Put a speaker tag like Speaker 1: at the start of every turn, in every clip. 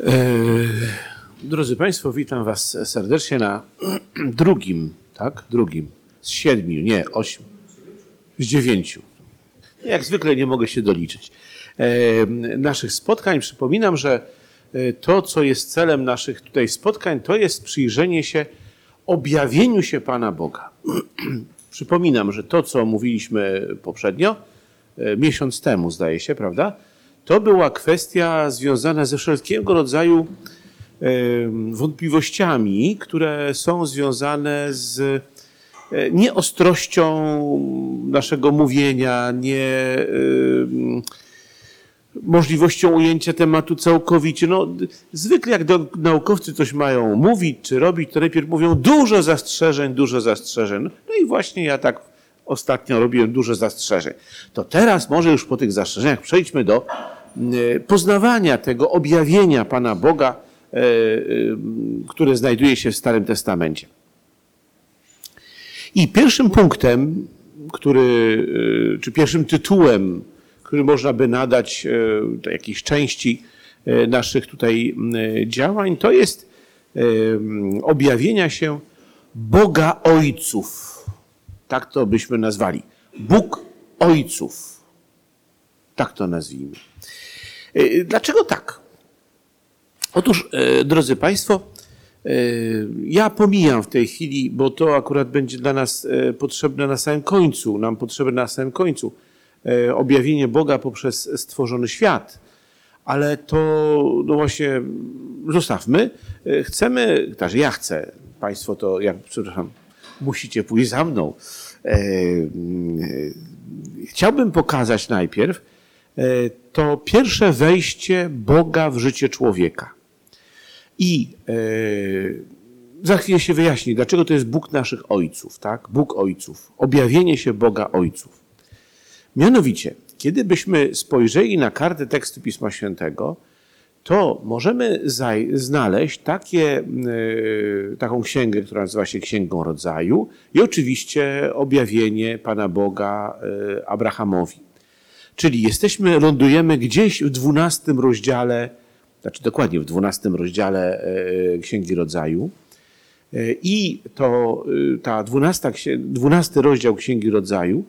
Speaker 1: E, drodzy Państwo, witam Was serdecznie na drugim, tak? Drugim z siedmiu, nie, ośmiu, z dziewięciu. Jak zwykle nie mogę się doliczyć. E, naszych spotkań. Przypominam, że e, to, co jest celem naszych tutaj spotkań, to jest przyjrzenie się objawieniu się Pana Boga. Przypominam, że to, co mówiliśmy poprzednio, miesiąc temu, zdaje się, prawda? To była kwestia związana ze wszelkiego rodzaju wątpliwościami, które są związane z e, nieostrością naszego mówienia, nie możliwością ujęcia tematu całkowicie. No, zwykle jak naukowcy coś mają mówić czy robić, to najpierw mówią dużo zastrzeżeń, dużo zastrzeżeń. No i właśnie ja tak ostatnio robiłem dużo zastrzeżeń. To teraz może już po tych zastrzeżeniach przejdźmy do e, poznawania tego objawienia Pana Boga, e, e, które znajduje się w Starym Testamencie. I pierwszym punktem, który, czy pierwszym tytułem, który można by nadać do jakiejś części naszych tutaj działań, to jest objawienia się Boga Ojców. Tak to byśmy nazwali. Bóg Ojców. Tak to nazwijmy. E, dlaczego tak? Otóż, e, drodzy Państwo, e, ja pomijam w tej chwili, bo to akurat będzie dla nas potrzebne na samym końcu, nam potrzebne na samym końcu, objawienie Boga poprzez stworzony świat. Ale to, no właśnie, zostawmy. Chcemy, znaczy ja chcę, Państwo to, jak, przepraszam, musicie pójść za mną. E, e, chciałbym pokazać najpierw e, to pierwsze wejście Boga w życie człowieka. I za chwilę się wyjaśni, dlaczego to jest Bóg naszych ojców, tak? Bóg ojców. Objawienie się Boga ojców. Mianowicie, kiedy byśmy spojrzeli na kartę tekstu Pisma Świętego, to możemy znaleźć takie, e, taką księgę, która nazywa się Księgą Rodzaju i oczywiście objawienie Pana Boga e, Abrahamowi. Czyli jesteśmy, lądujemy gdzieś w dwunastym rozdziale, znaczy dokładnie w dwunastym rozdziale e, Księgi Rodzaju. I to ta dwunasty rozdział Księgi Rodzaju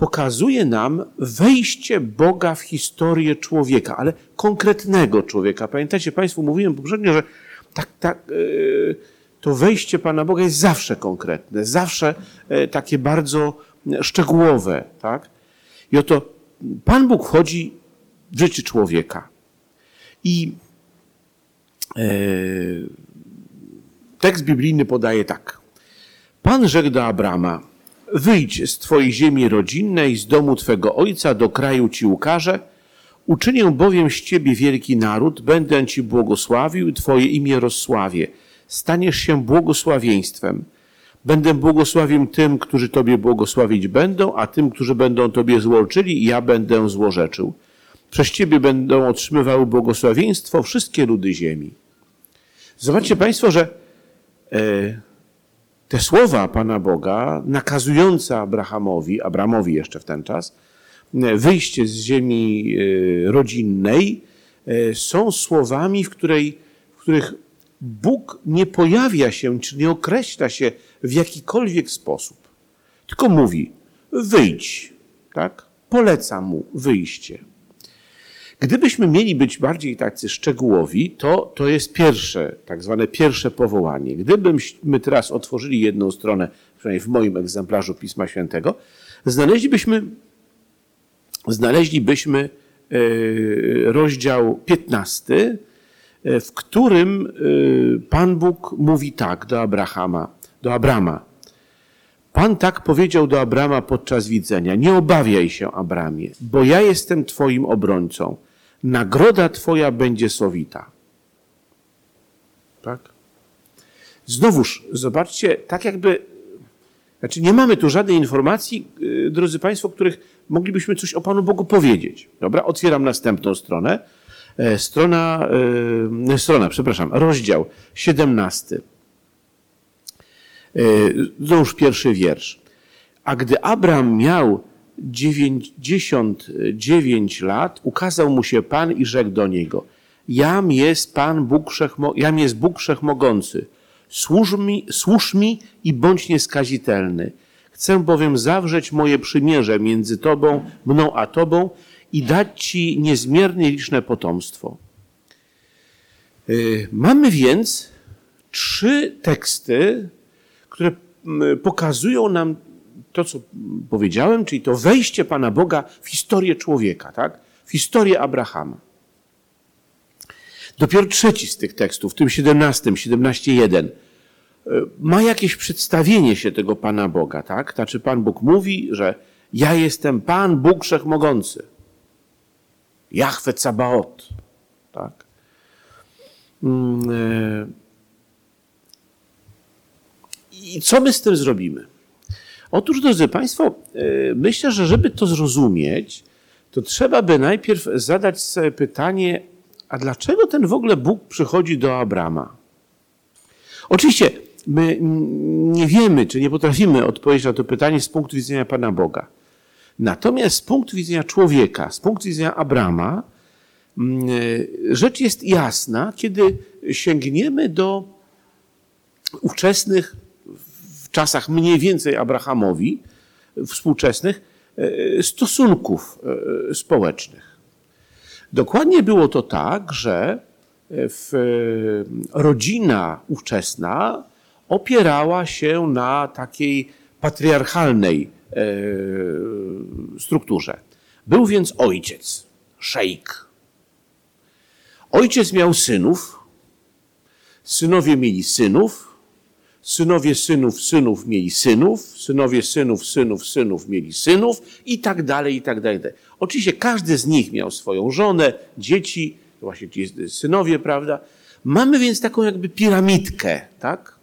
Speaker 1: pokazuje nam wejście Boga w historię człowieka, ale konkretnego człowieka. Pamiętacie Państwo, mówiłem poprzednio, że tak, tak, e, to wejście Pana Boga jest zawsze konkretne, zawsze e, takie bardzo szczegółowe. Tak? I oto Pan Bóg wchodzi w życie człowieka. I e, tekst biblijny podaje tak. Pan rzekł do Abrama, Wyjdź z Twojej ziemi rodzinnej, z domu Twego ojca, do kraju Ci ukażę. Uczynię bowiem z Ciebie wielki naród, będę Ci błogosławił, Twoje imię rozsławię. Staniesz się błogosławieństwem. Będę błogosławił tym, którzy Tobie błogosławić będą, a tym, którzy będą Tobie złorczyli, ja będę złorzeczył. Przez Ciebie będą otrzymywały błogosławieństwo wszystkie ludy ziemi. Zobaczcie Państwo, że e, te słowa Pana Boga nakazujące Abrahamowi, Abramowi jeszcze w ten czas, wyjście z ziemi e, rodzinnej, e, są słowami, w, której, w których Bóg nie pojawia się, czy nie określa się w jakikolwiek sposób, tylko mówi: wyjdź, tak? Poleca mu wyjście. Gdybyśmy mieli być bardziej tacy szczegółowi, to to jest pierwsze, tak zwane pierwsze powołanie. Gdybyśmy teraz otworzyli jedną stronę, przynajmniej w moim egzemplarzu Pisma Świętego, znaleźlibyśmy, znaleźlibyśmy e, rozdział 15, e, w którym e, Pan Bóg mówi tak do Abrahama, do Abrama. Pan tak powiedział do Abrama podczas widzenia: Nie obawiaj się, Abramie, bo ja jestem Twoim obrońcą nagroda Twoja będzie sowita. Tak? Znowuż, zobaczcie, tak jakby, znaczy nie mamy tu żadnej informacji, y, drodzy Państwo, których moglibyśmy coś o Panu Bogu powiedzieć. Dobra, otwieram następną stronę. E, strona, e, strona, przepraszam, rozdział 17. E, znowuż pierwszy wiersz. A gdy Abraham miał 99 lat ukazał mu się Pan i rzekł do niego: Jam jest Pan Bóg Wszechmo, Jam jest Bóg Wszechmogący. Służ mi, służ mi i bądź nieskazitelny. Chcę bowiem zawrzeć moje przymierze między Tobą, mną a Tobą i dać Ci niezmiernie liczne potomstwo. Y, mamy więc trzy teksty, które pokazują nam to, co powiedziałem, czyli to wejście Pana Boga w historię człowieka, tak? w historię Abrahama. Dopiero trzeci z tych tekstów, w tym 17, 17.1, e, ma jakieś przedstawienie się tego Pana Boga, tak? Znaczy Pan Bóg mówi, że ja jestem Pan Bóg Wszechmogący. Jahwe Cabaot, tak? Mm, e, I co my z tym zrobimy? Otóż, drodzy Państwo, e, myślę, że żeby to zrozumieć, to trzeba by najpierw zadać sobie pytanie, a dlaczego ten w ogóle Bóg przychodzi do Abrama? Oczywiście my nie wiemy, czy nie potrafimy odpowiedzieć na to pytanie z punktu widzenia Pana Boga. Natomiast z punktu widzenia człowieka, z punktu widzenia Abrama, mm, rzecz jest jasna, kiedy sięgniemy do ówczesnych, w czasach mniej więcej Abrahamowi, współczesnych, e, stosunków e, społecznych. Dokładnie było to tak, że rodzina ówczesna opierała się na takiej patriarchalnej e, strukturze. Był więc ojciec, szejk. Ojciec miał synów, synowie mieli synów, synowie synów synów mieli synów, synowie synów synów synów mieli synów i tak dalej, i tak dalej. Oczywiście każdy z nich miał swoją żonę, dzieci, właśnie ci synowie, prawda? Mamy więc taką jakby piramidkę, tak?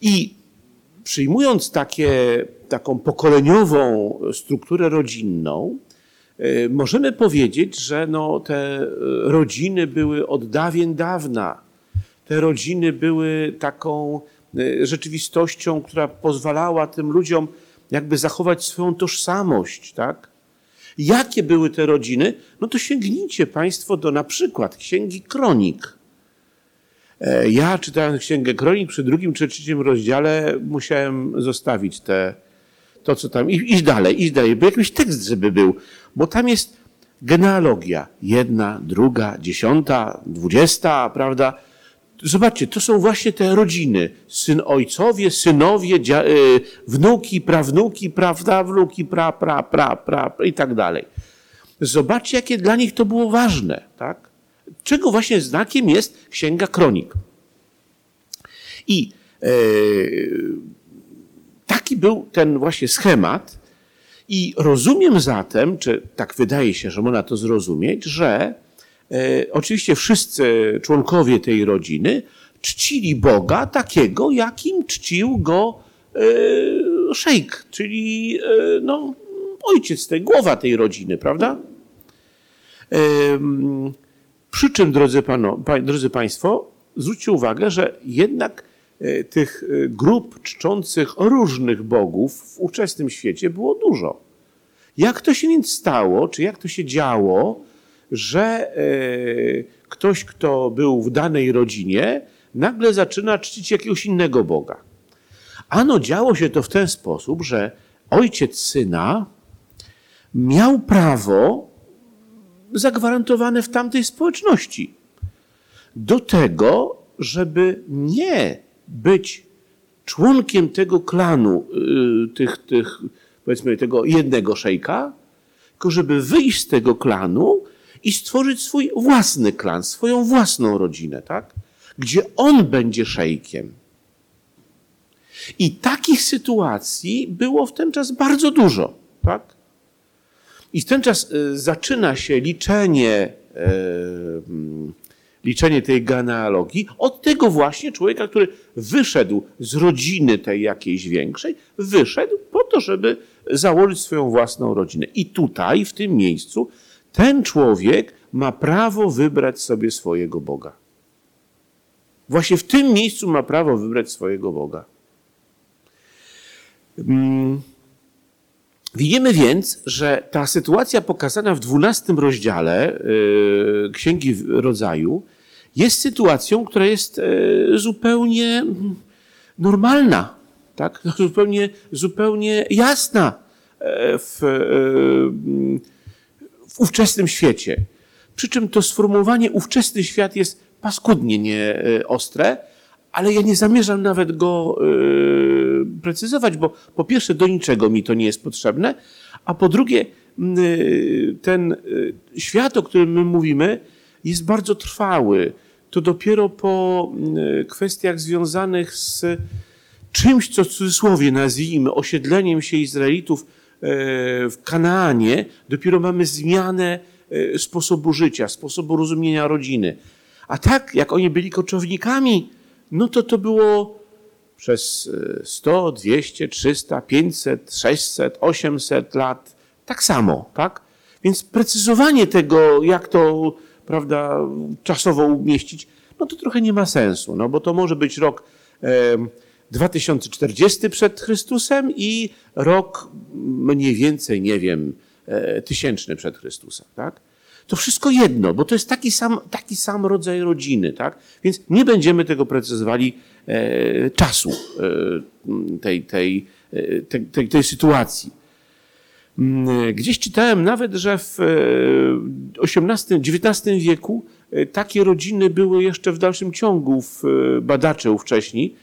Speaker 1: I przyjmując takie, taką pokoleniową strukturę rodzinną, y, możemy powiedzieć, że no, te rodziny były od dawien dawna te rodziny były taką e, rzeczywistością, która pozwalała tym ludziom jakby zachować swoją tożsamość, tak? Jakie były te rodziny? No to sięgnijcie Państwo do na przykład Księgi Kronik. E, ja czytając Księgę Kronik przy drugim czy trzecim rozdziale musiałem zostawić te, to, co tam, iść dalej, iść dalej, bo jakiś tekst, żeby był, bo tam jest genealogia. Jedna, druga, dziesiąta, dwudziesta, prawda? Zobaczcie, to są właśnie te rodziny. Syn ojcowie, synowie, dzia, y, wnuki, prawnuki, prawda, wnuki, pra, pra, pra, pra, pra i tak dalej. Zobaczcie, jakie dla nich to było ważne, tak? Czego właśnie znakiem jest Księga Kronik. I e, taki był ten właśnie schemat. I rozumiem zatem, czy tak wydaje się, że można to zrozumieć, że oczywiście wszyscy członkowie tej rodziny czcili Boga takiego, jakim czcił go e, szejk, czyli e, no, ojciec tej, głowa tej rodziny, prawda? Przy czym, drodzy, pano, drodzy Państwo, zwróćcie uwagę, że jednak tych grup czczących różnych bogów w ówczesnym świecie było dużo. Jak to się więc stało, czy jak to się działo, że e, ktoś, kto był w danej rodzinie, nagle zaczyna czcić jakiegoś innego Boga. Ano działo się to w ten sposób, że ojciec syna miał prawo zagwarantowane w tamtej społeczności do tego, żeby nie być członkiem tego klanu, y, tych, tych powiedzmy tego jednego szejka, tylko żeby wyjść z tego klanu i stworzyć swój własny klan, swoją własną rodzinę, tak? Gdzie on będzie szejkiem. I takich sytuacji było w ten czas bardzo dużo, tak? I w ten czas y, zaczyna się liczenie, y, liczenie tej genealogii od tego właśnie człowieka, który wyszedł z rodziny tej jakiejś większej, wyszedł po to, żeby założyć swoją własną rodzinę. I tutaj, w tym miejscu, ten człowiek ma prawo wybrać sobie swojego Boga. Właśnie w tym miejscu ma prawo wybrać swojego Boga. Mm. Widzimy więc, że ta sytuacja pokazana w dwunastym rozdziale yy, Księgi Rodzaju jest sytuacją, która jest yy, zupełnie normalna, tak? zupełnie, zupełnie jasna yy, w, w ówczesnym świecie. Przy czym to sformułowanie ówczesny świat jest paskudnie nieostre, ale ja nie zamierzam nawet go yy, precyzować, bo po pierwsze do niczego mi to nie jest potrzebne, a po drugie yy, ten świat, o którym my mówimy, jest bardzo trwały. To dopiero po kwestiach związanych z czymś, co w cudzysłowie nazwijmy osiedleniem się Izraelitów w Kanaanie, dopiero mamy zmianę yy, sposobu życia, sposobu rozumienia rodziny. A tak, jak oni byli koczownikami, no to to było przez 100, 200, 300, 500, 600, 800 lat tak samo, tak? Więc precyzowanie tego, jak to, prawda, czasowo umieścić, no to trochę nie ma sensu, no bo to może być rok e, 2040 przed Chrystusem i rok mniej więcej, nie wiem, e, tysięczny przed Chrystusem, tak? To wszystko jedno, bo to jest taki sam, taki sam rodzaj rodziny, tak? Więc nie będziemy tego precyzowali e, czasu e, tej, tej, e, tej, tej, sytuacji. Mm, gdzieś czytałem nawet, że w XVIII, e, XIX wieku e, takie rodziny były jeszcze w dalszym ciągu w badacze ówcześni.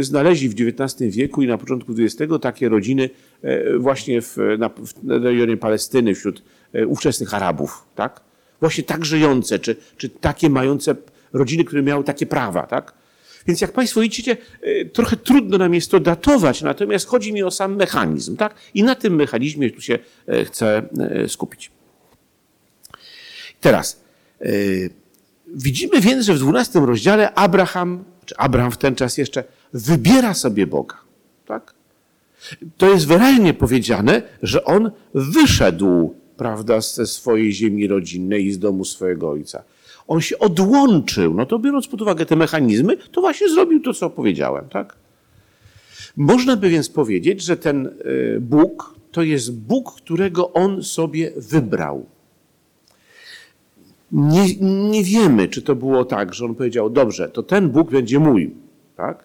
Speaker 1: Znaleźli w XIX wieku i na początku XX takie rodziny właśnie w, na, w rejonie Palestyny wśród E, ówczesnych Arabów, tak? Właśnie tak żyjące, czy, czy takie mające rodziny, które miały takie prawa, tak? Więc jak Państwo widzicie, e, trochę trudno nam jest to datować, natomiast chodzi mi o sam mechanizm, tak? I na tym mechanizmie tu się e, chcę skupić. Teraz, widzimy więc, że w 12 rozdziale Abraham, czy Abraham w ten czas jeszcze, wybiera sobie Boga, tak? To jest wyraźnie powiedziane, że on wyszedł prawda, ze swojej ziemi rodzinnej i z domu swojego ojca. On się odłączył. No to biorąc pod uwagę te mechanizmy, to właśnie zrobił to, co powiedziałem, tak? Można by więc powiedzieć, że ten y, Bóg to jest Bóg, którego on sobie wybrał. Nie, nie wiemy, czy to było tak, że on powiedział, dobrze, to ten Bóg będzie mój, tak?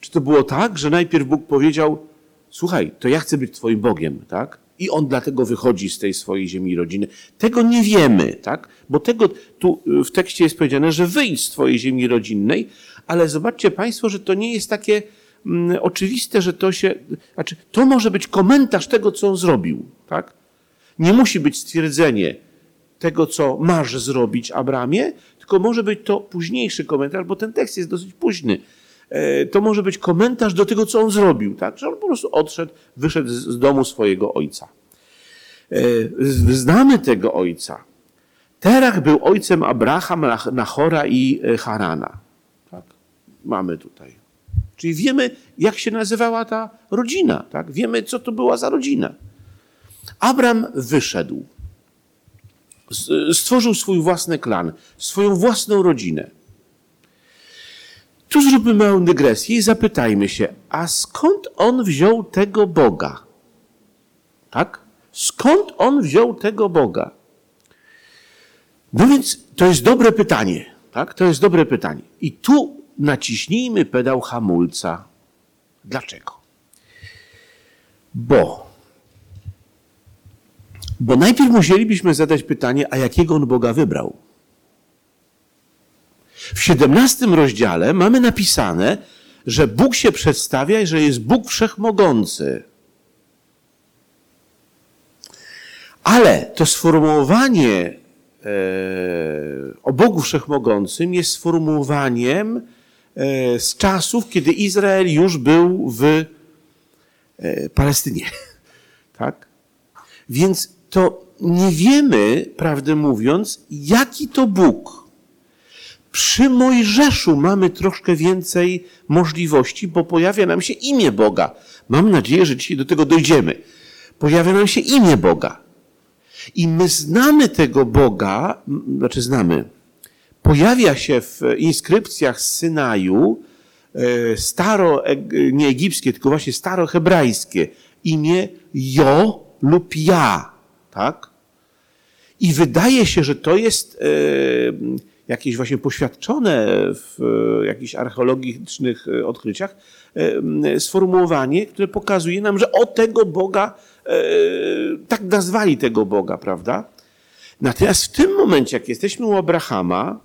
Speaker 1: Czy to było tak, że najpierw Bóg powiedział, słuchaj, to ja chcę być twoim Bogiem, tak? I on dlatego wychodzi z tej swojej ziemi rodziny. Tego nie wiemy, tak? Bo tego tu w tekście jest powiedziane, że wyjdź z twojej ziemi rodzinnej, ale zobaczcie Państwo, że to nie jest takie mm, oczywiste, że to się, znaczy, to może być komentarz tego, co on zrobił, tak? Nie musi być stwierdzenie tego, co masz zrobić, Abramie, tylko może być to późniejszy komentarz, bo ten tekst jest dosyć późny. E, to może być komentarz do tego, co on zrobił, tak? Że on po prostu odszedł, wyszedł z domu swojego ojca. E, znamy tego ojca. Terach był ojcem Abraham, Nachora i e, Harana. Tak? Mamy tutaj. Czyli wiemy, jak się nazywała ta rodzina. Tak? Wiemy, co to była za rodzina. Abram wyszedł. Stworzył swój własny klan, swoją własną rodzinę. Tu zróbmy małą dygresję i zapytajmy się, a skąd on wziął tego Boga? Tak? Skąd on wziął tego Boga? No więc to jest dobre pytanie. Tak? To jest dobre pytanie. I tu naciśnijmy pedał hamulca. Dlaczego? Bo. Bo najpierw musielibyśmy zadać pytanie, a jakiego on Boga wybrał? W 17 rozdziale mamy napisane, że Bóg się przedstawia i że jest Bóg wszechmogący. Ale to sformułowanie e, o Bogu Wszechmogącym jest sformułowaniem e, z czasów, kiedy Izrael już był w e, Palestynie. Tak? Więc to nie wiemy, prawdę mówiąc, jaki to Bóg. Przy Mojżeszu mamy troszkę więcej możliwości, bo pojawia nam się imię Boga. Mam nadzieję, że dzisiaj do tego dojdziemy. Pojawia nam się imię Boga. I my znamy tego Boga, znaczy znamy. Pojawia się w inskrypcjach z Synaju e, staro, nie egipskie, tylko właśnie starohebrajskie imię Jo lub ja, tak? I wydaje się, że to jest e, jakieś właśnie poświadczone w e, jakichś archeologicznych e, odkryciach e, sformułowanie, które pokazuje nam, że o tego Boga, tak nazwali tego Boga, prawda? Natomiast w tym momencie, jak jesteśmy u Abrahama,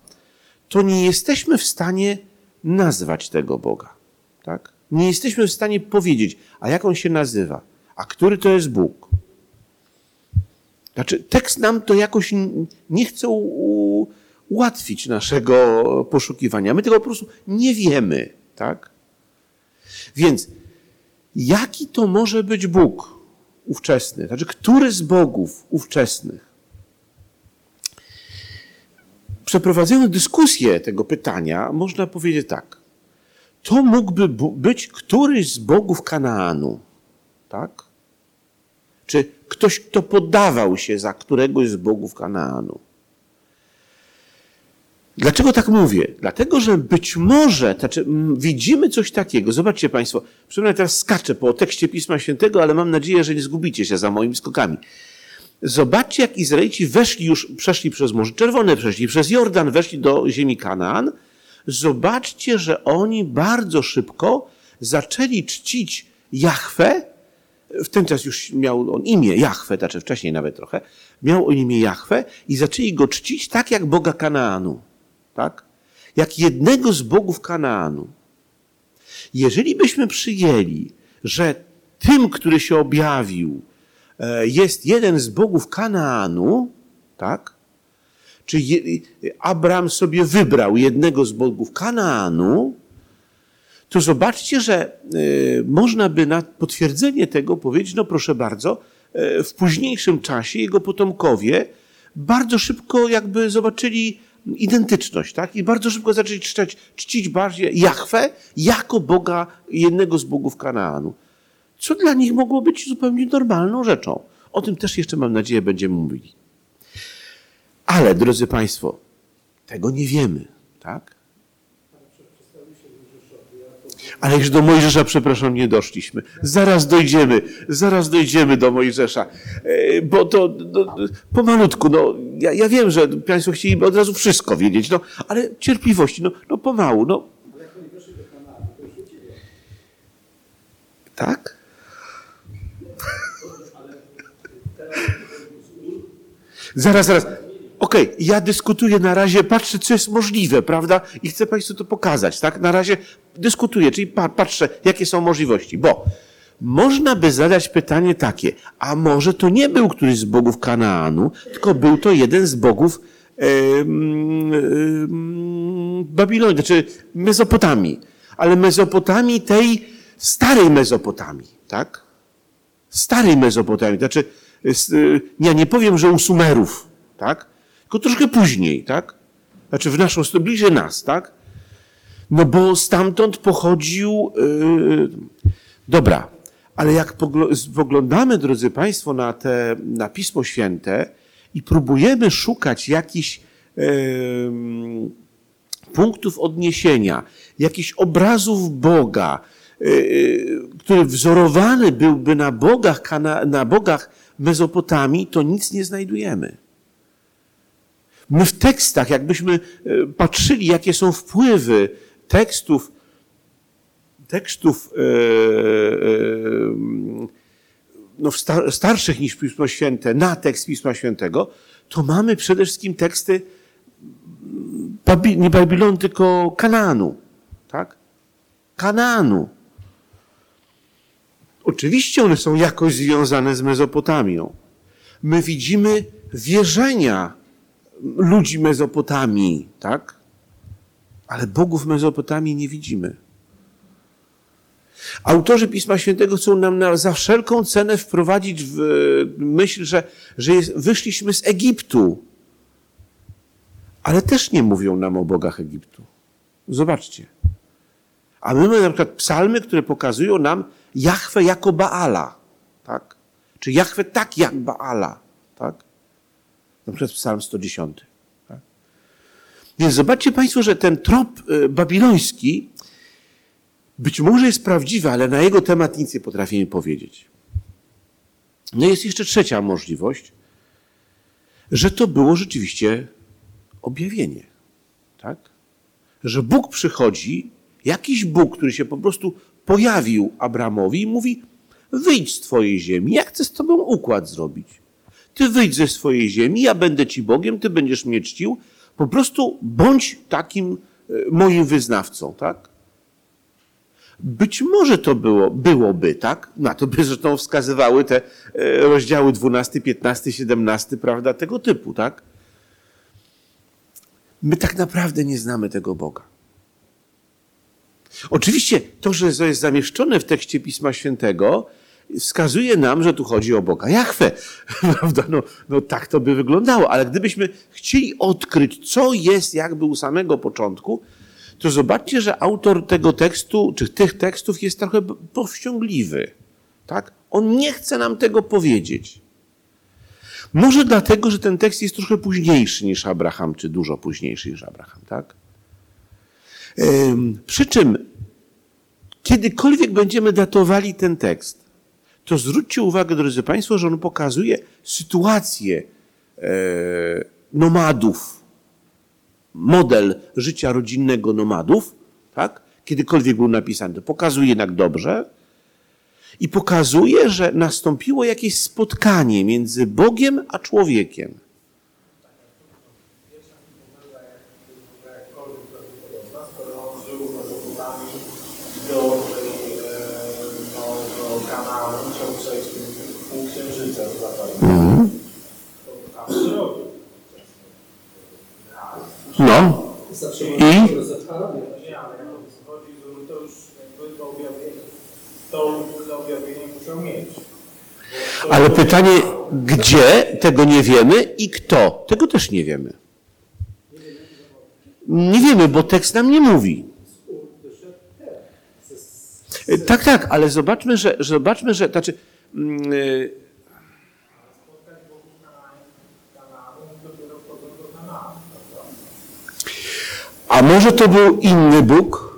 Speaker 1: to nie jesteśmy w stanie nazwać tego Boga. Tak? Nie jesteśmy w stanie powiedzieć, a jak on się nazywa, a który to jest Bóg. Znaczy, tekst nam to jakoś nie chce u, ułatwić naszego poszukiwania. My tego po prostu nie wiemy. Tak? Więc jaki to może być Bóg ówczesny? Znaczy, który z bogów ówczesnych przeprowadzając dyskusję tego pytania, można powiedzieć tak. To mógłby być któryś z bogów Kanaanu. Tak? Czy ktoś, kto podawał się za któregoś z bogów Kanaanu. Dlaczego tak mówię? Dlatego, że być może, znaczy, widzimy coś takiego. Zobaczcie Państwo, przynajmniej teraz skaczę po tekście Pisma Świętego, ale mam nadzieję, że nie zgubicie się za moimi skokami. Zobaczcie, jak Izraelici weszli już, przeszli przez Morze Czerwone, przeszli przez Jordan, weszli do ziemi Kanaan. Zobaczcie, że oni bardzo szybko zaczęli czcić Jahwe. W ten czas już miał on imię Jahwe, znaczy wcześniej nawet trochę. Miał on imię Jahwe i zaczęli go czcić tak jak Boga Kanaanu. Tak? Jak jednego z bogów Kanaanu. Jeżeli byśmy przyjęli, że tym, który się objawił, E, jest jeden z bogów Kanaanu, tak? Czy Abraham sobie wybrał jednego z bogów Kanaanu, to zobaczcie, że e, można by na potwierdzenie tego powiedzieć, no proszę bardzo, e, w późniejszym czasie jego potomkowie bardzo szybko jakby zobaczyli identyczność, tak? I bardzo szybko zaczęli czcić, czcić bardziej Jachwę jako Boga, jednego z bogów Kanaanu co dla nich mogło być zupełnie normalną rzeczą. O tym też jeszcze, mam nadzieję, będziemy mówili. Ale, drodzy Państwo, tego nie wiemy, tak? Ale już do Mojżesza, przepraszam, nie doszliśmy. Zaraz dojdziemy, zaraz dojdziemy do Mojżesza. E, bo to, to pomalutku, no, ja, ja, wiem, że Państwo chcieliby od razu wszystko wiedzieć, no, ale cierpliwości, no, no pomału, no. Tak? Zaraz, zaraz. Okej, okay, ja dyskutuję na razie, patrzę, co jest możliwe, prawda? I chcę Państwu to pokazać, tak? Na razie dyskutuję, czyli patrzę, jakie są możliwości, bo można by zadać pytanie takie, a może to nie był któryś z bogów Kanaanu, tylko był to jeden z bogów yy, yy, Babilonii, znaczy Mezopotamii, ale Mezopotamii tej starej Mezopotamii, tak? Starej Mezopotamii, znaczy Y, ja nie powiem, że u Sumerów, tak? Tylko troszkę później, tak? Znaczy w naszą, bliżej nas, tak? No bo stamtąd pochodził, yy, dobra, ale jak poglądamy, drodzy Państwo, na, te, na Pismo Święte i próbujemy szukać jakichś yy, punktów odniesienia, jakichś obrazów Boga, yy, który wzorowany byłby na bogach, na bogach Mezopotamii, to nic nie znajdujemy. My w tekstach, jakbyśmy e, patrzyli, jakie są wpływy tekstów, tekstów e, e, no, starszych niż Pismo Święte na tekst Pisma Świętego, to mamy przede wszystkim teksty nie Babilonu, tylko Kananu. Tak? Kananu. Oczywiście one są jakoś związane z Mezopotamią. My widzimy wierzenia ludzi Mezopotamii, tak? Ale bogów Mezopotamii nie widzimy. Autorzy Pisma Świętego chcą nam na, za wszelką cenę wprowadzić w myśl, że, że jest, wyszliśmy z Egiptu. Ale też nie mówią nam o bogach Egiptu. Zobaczcie. A my mamy na przykład psalmy, które pokazują nam, Jachwę jako Baala, tak? Czy Jachwę tak jak Baala? Na przykład Psalm 110. Tak? Więc zobaczcie Państwo, że ten trop y, babiloński być może jest prawdziwy, ale na jego temat nic nie potrafimy powiedzieć. No jest jeszcze trzecia możliwość, że to było rzeczywiście objawienie. Tak? Że Bóg przychodzi, jakiś Bóg, który się po prostu pojawił Abramowi i mówi: Wyjdź z twojej ziemi, ja chcę z tobą układ zrobić. Ty wyjdź ze swojej ziemi, ja będę ci Bogiem, ty będziesz mnie czcił. Po prostu bądź takim e, moim wyznawcą, tak? Być może to było, byłoby, tak? Na to by zresztą wskazywały te e, rozdziały 12, 15, 17, prawda, tego typu, tak? My tak naprawdę nie znamy tego Boga. Oczywiście to, że jest zamieszczone w tekście Pisma Świętego, wskazuje nam, że tu chodzi o Boga Jachwę. Prawda? No, no tak to by wyglądało, ale gdybyśmy chcieli odkryć, co jest jakby u samego początku, to zobaczcie, że autor tego tekstu, czy tych tekstów jest trochę powściągliwy. Tak? On nie chce nam tego powiedzieć. Może dlatego, że ten tekst jest trochę późniejszy niż Abraham, czy dużo późniejszy niż Abraham, tak? Przy czym, kiedykolwiek będziemy datowali ten tekst, to zwróćcie uwagę, drodzy Państwo, że on pokazuje sytuację e, nomadów, model życia rodzinnego nomadów, tak? kiedykolwiek był napisany, pokazuje jednak dobrze i pokazuje, że nastąpiło jakieś spotkanie między Bogiem a człowiekiem. No. I? Ale pytanie, gdzie tego nie wiemy i kto? Tego też nie wiemy. Nie wiemy, bo tekst nam nie mówi. Tak, tak, ale zobaczmy, że, zobaczmy, że, znaczy, yy, A może to był inny Bóg?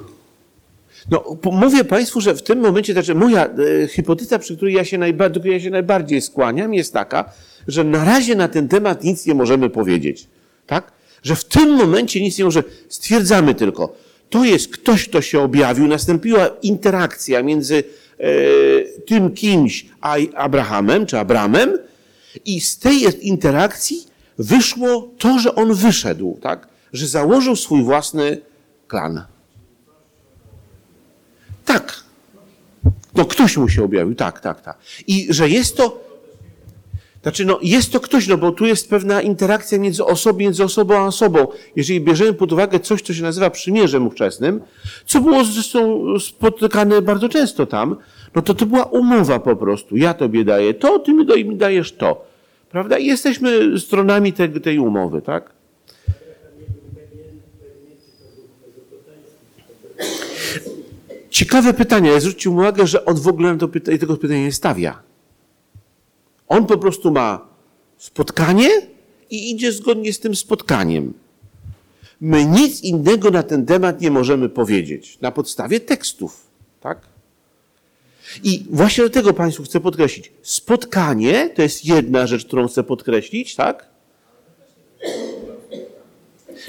Speaker 1: No, mówię Państwu, że w tym momencie, znaczy moja e, hipoteza, przy której ja się do której ja się najbardziej skłaniam, jest taka, że na razie na ten temat nic nie możemy powiedzieć. Tak? Że w tym momencie nic nie może. Stwierdzamy tylko, to jest ktoś, kto się objawił, nastąpiła interakcja między e, tym kimś a Abrahamem, czy Abramem, i z tej interakcji wyszło to, że on wyszedł, tak? Że założył swój własny klan. Tak. No ktoś mu się objawił, tak, tak, tak. I że jest to, znaczy no jest to ktoś, no bo tu jest pewna interakcja między osobą, między osobą a osobą. Jeżeli bierzemy pod uwagę coś, co się nazywa przymierzem ówczesnym, co było zresztą spotykane bardzo często tam, no to to była umowa po prostu. Ja tobie daję to, ty mi dajesz to. Prawda? I jesteśmy stronami tej umowy, tak? Ciekawe pytanie, ale zwróćcie uwagę, że on w ogóle to pyta tego pytania nie stawia. On po prostu ma spotkanie i idzie zgodnie z tym spotkaniem. My nic innego na ten temat nie możemy powiedzieć na podstawie tekstów. Tak? I właśnie do tego Państwu chcę podkreślić. Spotkanie to jest jedna rzecz, którą chcę podkreślić, tak?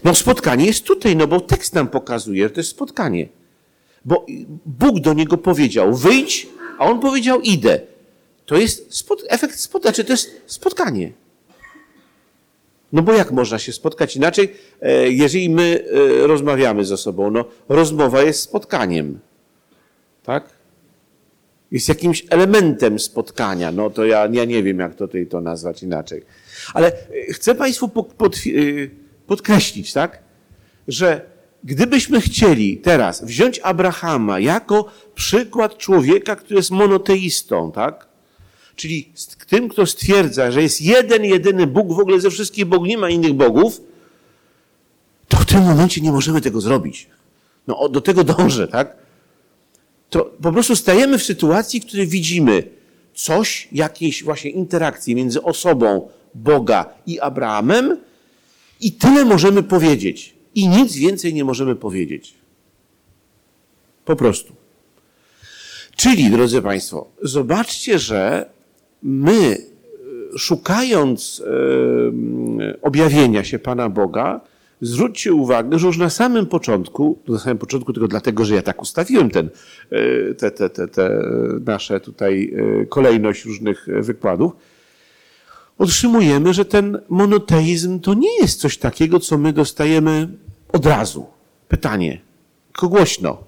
Speaker 1: No spotkanie jest tutaj, no bo tekst nam pokazuje, że to jest spotkanie. Bo Bóg do niego powiedział, wyjdź, a on powiedział, idę. To jest efekt spotkania, znaczy to jest spotkanie. No bo jak można się spotkać inaczej, e, jeżeli my e, rozmawiamy ze sobą? No, rozmowa jest spotkaniem. Tak? Jest jakimś elementem spotkania. No to ja, ja nie wiem, jak to, to nazwać inaczej. Ale e, chcę Państwu podkreślić, tak? Że Gdybyśmy chcieli teraz wziąć Abrahama jako przykład człowieka, który jest monoteistą, tak? Czyli tym, kto stwierdza, że jest jeden, jedyny Bóg, w ogóle ze wszystkich bogów nie ma innych bogów, to w tym momencie nie możemy tego zrobić. No, do tego dążę, tak? To po prostu stajemy w sytuacji, w której widzimy coś, jakieś właśnie interakcje między osobą Boga i Abrahamem i tyle możemy powiedzieć. I nic więcej nie możemy powiedzieć. Po prostu. Czyli, drodzy Państwo, zobaczcie, że my, szukając objawienia się Pana Boga, zwróćcie uwagę, że już na samym początku, na samym początku tylko dlatego, że ja tak ustawiłem ten, te, te, te, te nasze tutaj kolejność różnych wykładów, otrzymujemy, że ten monoteizm to nie jest coś takiego, co my dostajemy od razu. Pytanie, tylko głośno.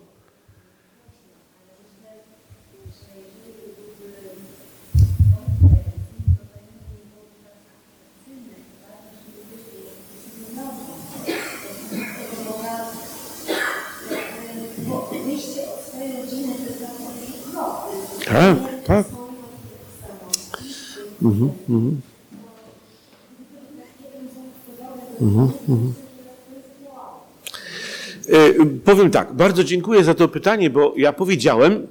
Speaker 1: Tak, tak. Mhm, mhm. Mhm, mhm. Powiem tak, bardzo dziękuję za to pytanie, bo ja powiedziałem,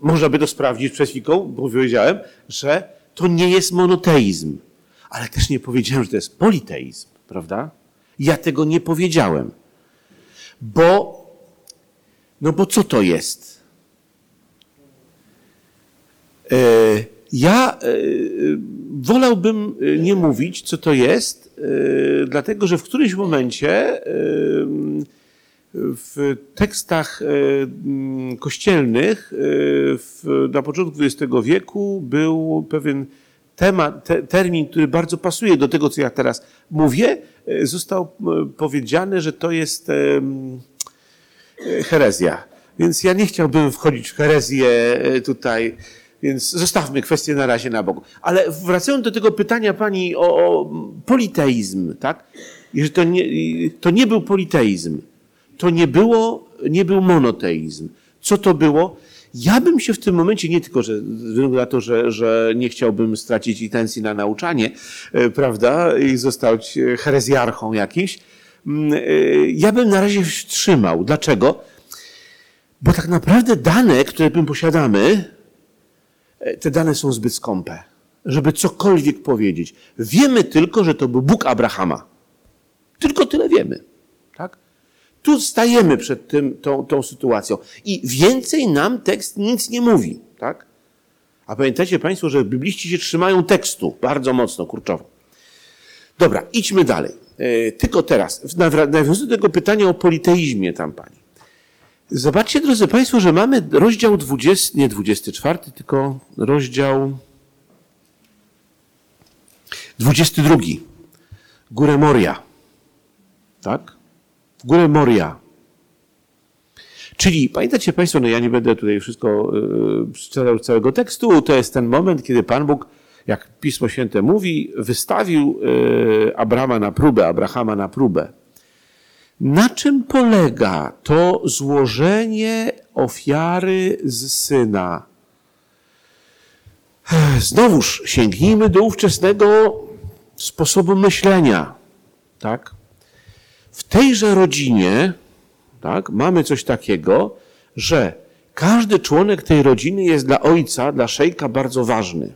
Speaker 1: można by to sprawdzić przed chwilą, bo powiedziałem, że to nie jest monoteizm, ale też nie powiedziałem, że to jest politeizm, prawda? Ja tego nie powiedziałem, bo, no bo co to jest? E, ja e, wolałbym nie mówić, co to jest, e, dlatego że w którymś momencie w tekstach kościelnych na początku XX wieku był pewien temat, te, termin, który bardzo pasuje do tego, co ja teraz mówię. Został powiedziane, że to jest herezja. Więc ja nie chciałbym wchodzić w herezję tutaj więc zostawmy kwestię na razie na boku. Ale wracając do tego pytania pani o, o politeizm, tak? Jeżeli to nie, to nie był politeizm, to nie, było, nie był monoteizm. Co to było? Ja bym się w tym momencie, nie tylko że, na to, że, że nie chciałbym stracić intencji na nauczanie, e, prawda, i zostać herezjarchą jakiś, mm, e, ja bym na razie wstrzymał. Dlaczego? Bo tak naprawdę dane, które my posiadamy, E, te dane są zbyt skąpe, żeby cokolwiek powiedzieć. Wiemy tylko, że to był Bóg Abrahama. Tylko tyle wiemy. Tak? Tu stajemy przed tym, tą, tą sytuacją. I więcej nam tekst nic nie mówi. Tak? A pamiętajcie Państwo, że bibliści się trzymają tekstu bardzo mocno, kurczowo. Dobra, idźmy dalej. E, tylko teraz, nawiązując do tego pytania o politeizmie tam Pani. Zobaczcie, drodzy Państwo, że mamy rozdział 20, nie 24, tylko rozdział 22. Górę Moria. Tak? Górę Moria. Czyli pamiętacie Państwo, no ja nie będę tutaj wszystko yy, całego tekstu, to jest ten moment, kiedy Pan Bóg, jak Pismo Święte mówi, wystawił yy, na próbę, Abrahama na próbę. Na czym polega to złożenie ofiary z syna? Znowuż sięgnijmy do ówczesnego sposobu myślenia. Tak? W tejże rodzinie tak, mamy coś takiego, że każdy członek tej rodziny jest dla ojca, dla szejka bardzo ważny.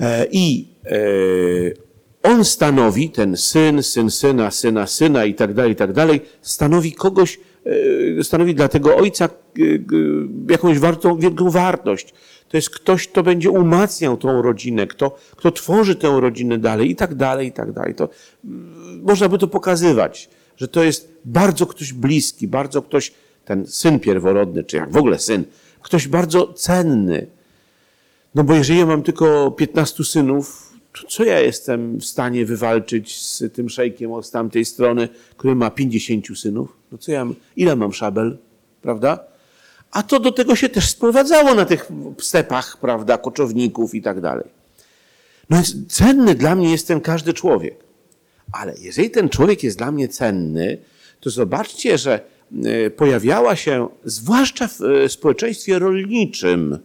Speaker 1: E, I e, on stanowi, ten syn, syn syna, syna syna i tak dalej, i tak dalej, stanowi kogoś, e, stanowi dla tego ojca e, jakąś wartą, wielką wartość. To jest ktoś, kto będzie umacniał tą rodzinę, kto, kto tworzy tę rodzinę dalej i tak dalej, i tak dalej. To, mm, można by to pokazywać, że to jest bardzo ktoś bliski, bardzo ktoś, ten syn pierworodny, czy jak w ogóle syn, ktoś bardzo cenny. No bo jeżeli ja mam tylko 15 synów, co ja jestem w stanie wywalczyć z tym szejkiem z tamtej strony, który ma 50 synów? No co ja, ile mam szabel, prawda? A to do tego się też sprowadzało na tych stepach, prawda, koczowników i tak dalej. No więc cenny dla mnie jest ten każdy człowiek. Ale jeżeli ten człowiek jest dla mnie cenny, to zobaczcie, że e, pojawiała się, zwłaszcza w e, społeczeństwie rolniczym,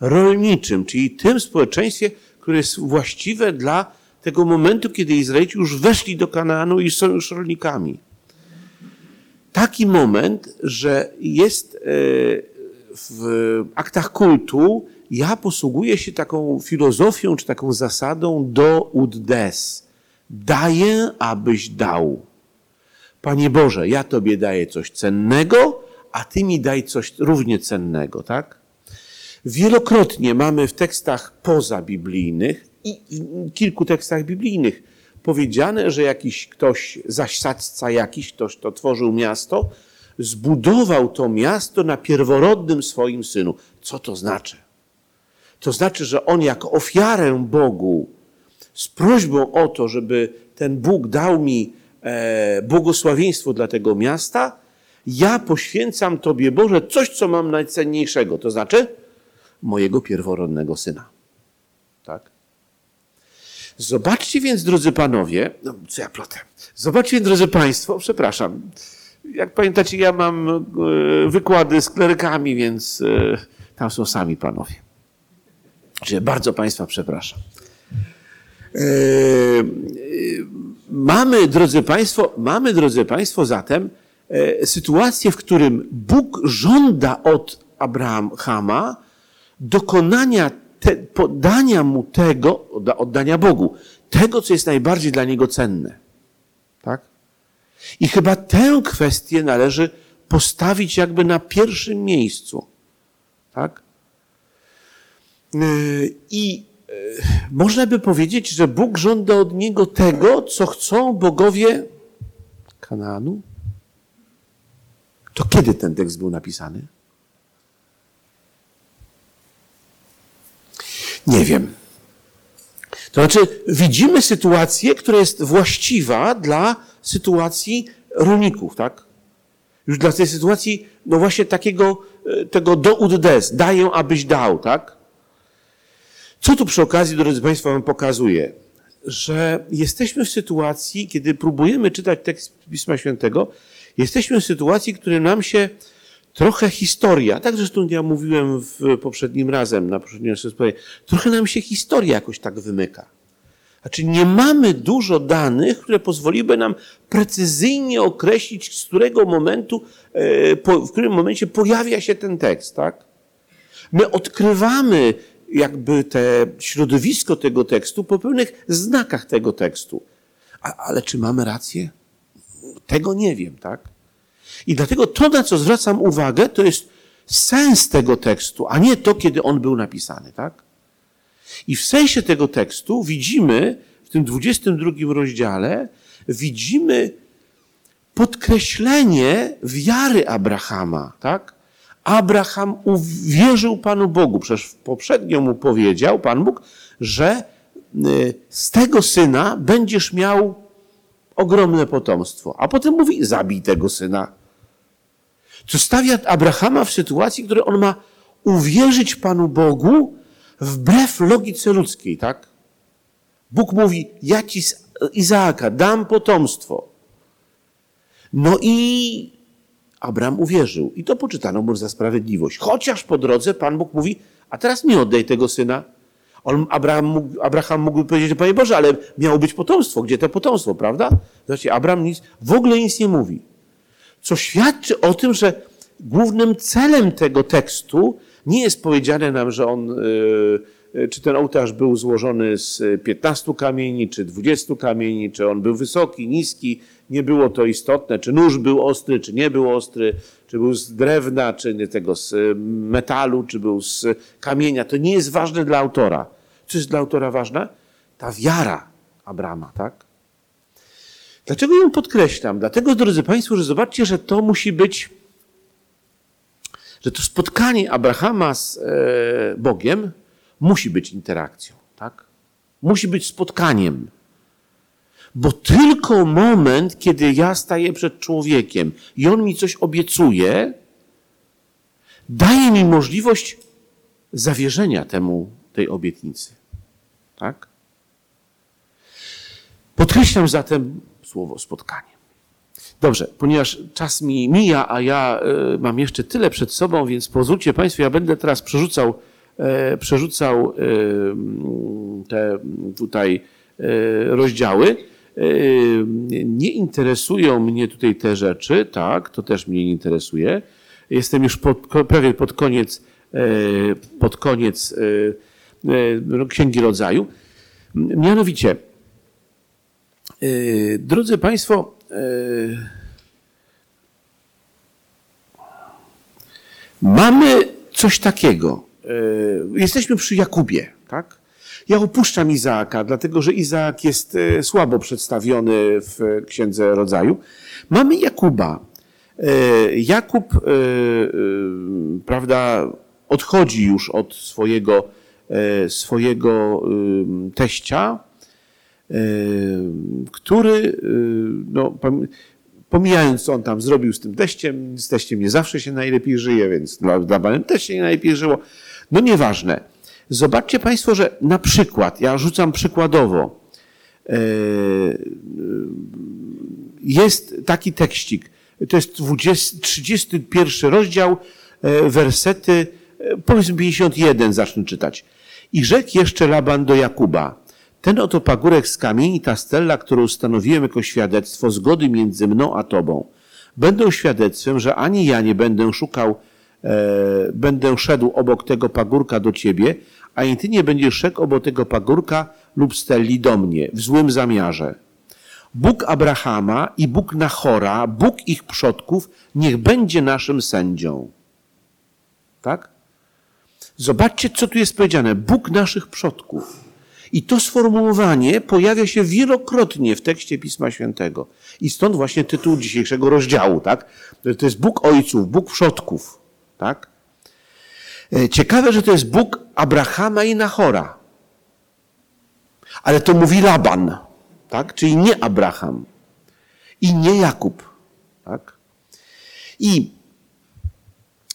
Speaker 1: rolniczym, czyli tym społeczeństwie, które jest właściwe dla tego momentu, kiedy Izraelici już weszli do Kanaanu i są już rolnikami. Taki moment, że jest e, w aktach kultu, ja posługuję się taką filozofią czy taką zasadą do ud des. Daję, abyś dał. Panie Boże, ja Tobie daję coś cennego, a Ty mi daj coś równie cennego, tak? Wielokrotnie mamy w tekstach pozabiblijnych i w kilku tekstach biblijnych powiedziane, że jakiś ktoś, zasadca jakiś, ktoś, kto tworzył miasto, zbudował to miasto na pierworodnym swoim synu. Co to znaczy? To znaczy, że on jako ofiarę Bogu z prośbą o to, żeby ten Bóg dał mi e, błogosławieństwo dla tego miasta, ja poświęcam Tobie, Boże, coś, co mam najcenniejszego, to znaczy mojego pierworodnego syna. Tak? Zobaczcie więc, drodzy panowie, no co ja plotę. Zobaczcie więc, drodzy państwo, przepraszam. Jak pamiętacie, ja mam e, wykłady z klerykami, więc e, tam są sami panowie. Czyli bardzo państwa przepraszam. E, mamy, drodzy państwo, mamy, drodzy państwo, zatem sytuację, w którym Bóg żąda od Abrahama dokonania te, podania mu tego, oddania Bogu, tego, co jest najbardziej dla niego cenne. Tak? I chyba tę kwestię należy postawić jakby na pierwszym miejscu. Tak? Yy, I yy, można by powiedzieć, że Bóg żąda od niego tego, co chcą bogowie Kanaanu. To kiedy ten tekst był napisany? Nie wiem. To znaczy, widzimy sytuację, która jest właściwa dla sytuacji rolników, tak? Już dla tej sytuacji, no właśnie takiego, e, tego do ud des, daję, abyś dał, tak? Co tu przy okazji, drodzy Państwo, Wam pokazuje? Że jesteśmy w sytuacji, kiedy próbujemy czytać tekst Pisma Świętego, jesteśmy w sytuacji, w której nam się trochę historia, tak zresztą ja mówiłem w poprzednim razem, na poprzednim spotkaniu, trochę nam się historia jakoś tak wymyka. Znaczy nie mamy dużo danych, które pozwoliły nam precyzyjnie określić, z którego momentu, e, w którym momencie pojawia się ten tekst, tak? My odkrywamy jakby te środowisko tego tekstu po pewnych znakach tego tekstu. A, ale czy mamy rację? Tego nie wiem, tak? I dlatego to, na co zwracam uwagę, to jest sens tego tekstu, a nie to, kiedy on był napisany, tak? I w sensie tego tekstu widzimy, w tym 22 rozdziale, widzimy podkreślenie wiary Abrahama, tak? Abraham uwierzył Panu Bogu. Przecież poprzednio mu powiedział Pan Bóg, że y, z tego syna będziesz miał ogromne potomstwo. A potem mówi, zabij tego syna co stawia Abrahama w sytuacji, w której on ma uwierzyć Panu Bogu wbrew logice ludzkiej, tak? Bóg mówi, ja ci z Izaaka dam potomstwo. No i Abraham uwierzył. I to poczytano mu za sprawiedliwość. Chociaż po drodze Pan Bóg mówi, a teraz nie oddaj tego syna. On, Abraham, mógł, Abraham mógłby powiedzieć, Panie Boże, ale miało być potomstwo. Gdzie to potomstwo, prawda? Zobaczcie, Abraham nic, w ogóle nic nie mówi co świadczy o tym, że głównym celem tego tekstu nie jest powiedziane nam, że on, e, e, czy ten ołtarz był złożony z 15 kamieni, czy 20 kamieni, czy on był wysoki, niski, nie było to istotne, czy nóż był ostry, czy nie był ostry, czy był z drewna, czy nie tego z metalu, czy był z kamienia. To nie jest ważne dla autora. Co jest dla autora ważne? Ta wiara Abrama, tak? Dlaczego ją podkreślam? Dlatego, drodzy Państwo, że zobaczcie, że to musi być, że to spotkanie Abrahama z e, Bogiem musi być interakcją, tak? Musi być spotkaniem. Bo tylko moment, kiedy ja staję przed człowiekiem i on mi coś obiecuje, daje mi możliwość zawierzenia temu, tej obietnicy. Tak? Podkreślam zatem słowo spotkanie. Dobrze, ponieważ czas mi mija, a ja y, mam jeszcze tyle przed sobą, więc pozwólcie Państwo, ja będę teraz przerzucał, y, przerzucał y, te tutaj rozdziały. Nie interesują mnie tutaj te rzeczy, tak, to też mnie nie interesuje. Jestem już pod, prawie pod koniec, pod koniec no, Księgi Rodzaju. Mianowicie, drodzy Państwo, yy, mamy coś takiego. Yy, jesteśmy przy Jakubie, tak? Ja opuszczam Izaaka, dlatego że Izaak jest e, słabo przedstawiony w Księdze Rodzaju. Mamy Jakuba. E, Jakub, e, prawda, odchodzi już od swojego, swojego teścia, który, no, pomijając co on tam zrobił z tym teściem, z teściem nie zawsze się najlepiej żyje, więc dla, dla też się nie najlepiej żyło. No nieważne. Zobaczcie Państwo, że na przykład, ja rzucam przykładowo, e, jest taki tekścik, to jest 20, 31 rozdział, wersety, powiedzmy 51 zacznę czytać. I rzekł jeszcze Laban do Jakuba, ten oto pagórek z kamieni, ta stella, którą stanowiłem jako świadectwo zgody między mną a tobą, będą świadectwem, że ani ja nie będę szukał, e, będę szedł obok tego pagórka do ciebie, ani ty nie będziesz szedł obok tego pagórka lub stelli do mnie w złym zamiarze. Bóg Abrahama i Bóg Nachora, Bóg ich przodków, niech będzie naszym sędzią. Tak? Zobaczcie, co tu jest powiedziane. Bóg naszych przodków. I to sformułowanie pojawia się wielokrotnie w tekście Pisma Świętego. I stąd właśnie tytuł dzisiejszego rozdziału, tak? To jest Bóg ojców, Bóg przodków, tak? E, ciekawe, że to jest Bóg Abrahama i Nachora. Ale to mówi Laban, tak? Czyli nie Abraham i nie Jakub, tak? I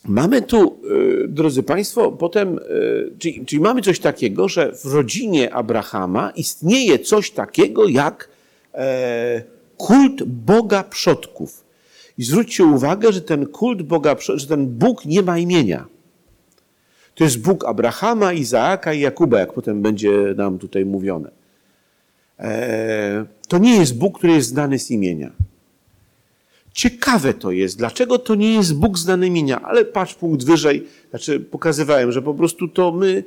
Speaker 1: mamy tu, e, drodzy Państwo, potem, e, czyli, czyli mamy coś takiego, że w rodzinie Abrahama istnieje coś takiego jak kult Boga przodków. I zwróćcie uwagę, że ten kult Boga, że ten Bóg nie ma imienia. To jest Bóg Abrahama, Izaaka i Jakuba, jak potem będzie nam tutaj mówione. E, to nie jest Bóg, który jest znany z imienia. Ciekawe to jest, dlaczego to nie jest Bóg znany imienia, ale patrz punkt wyżej, znaczy pokazywałem, że po prostu to my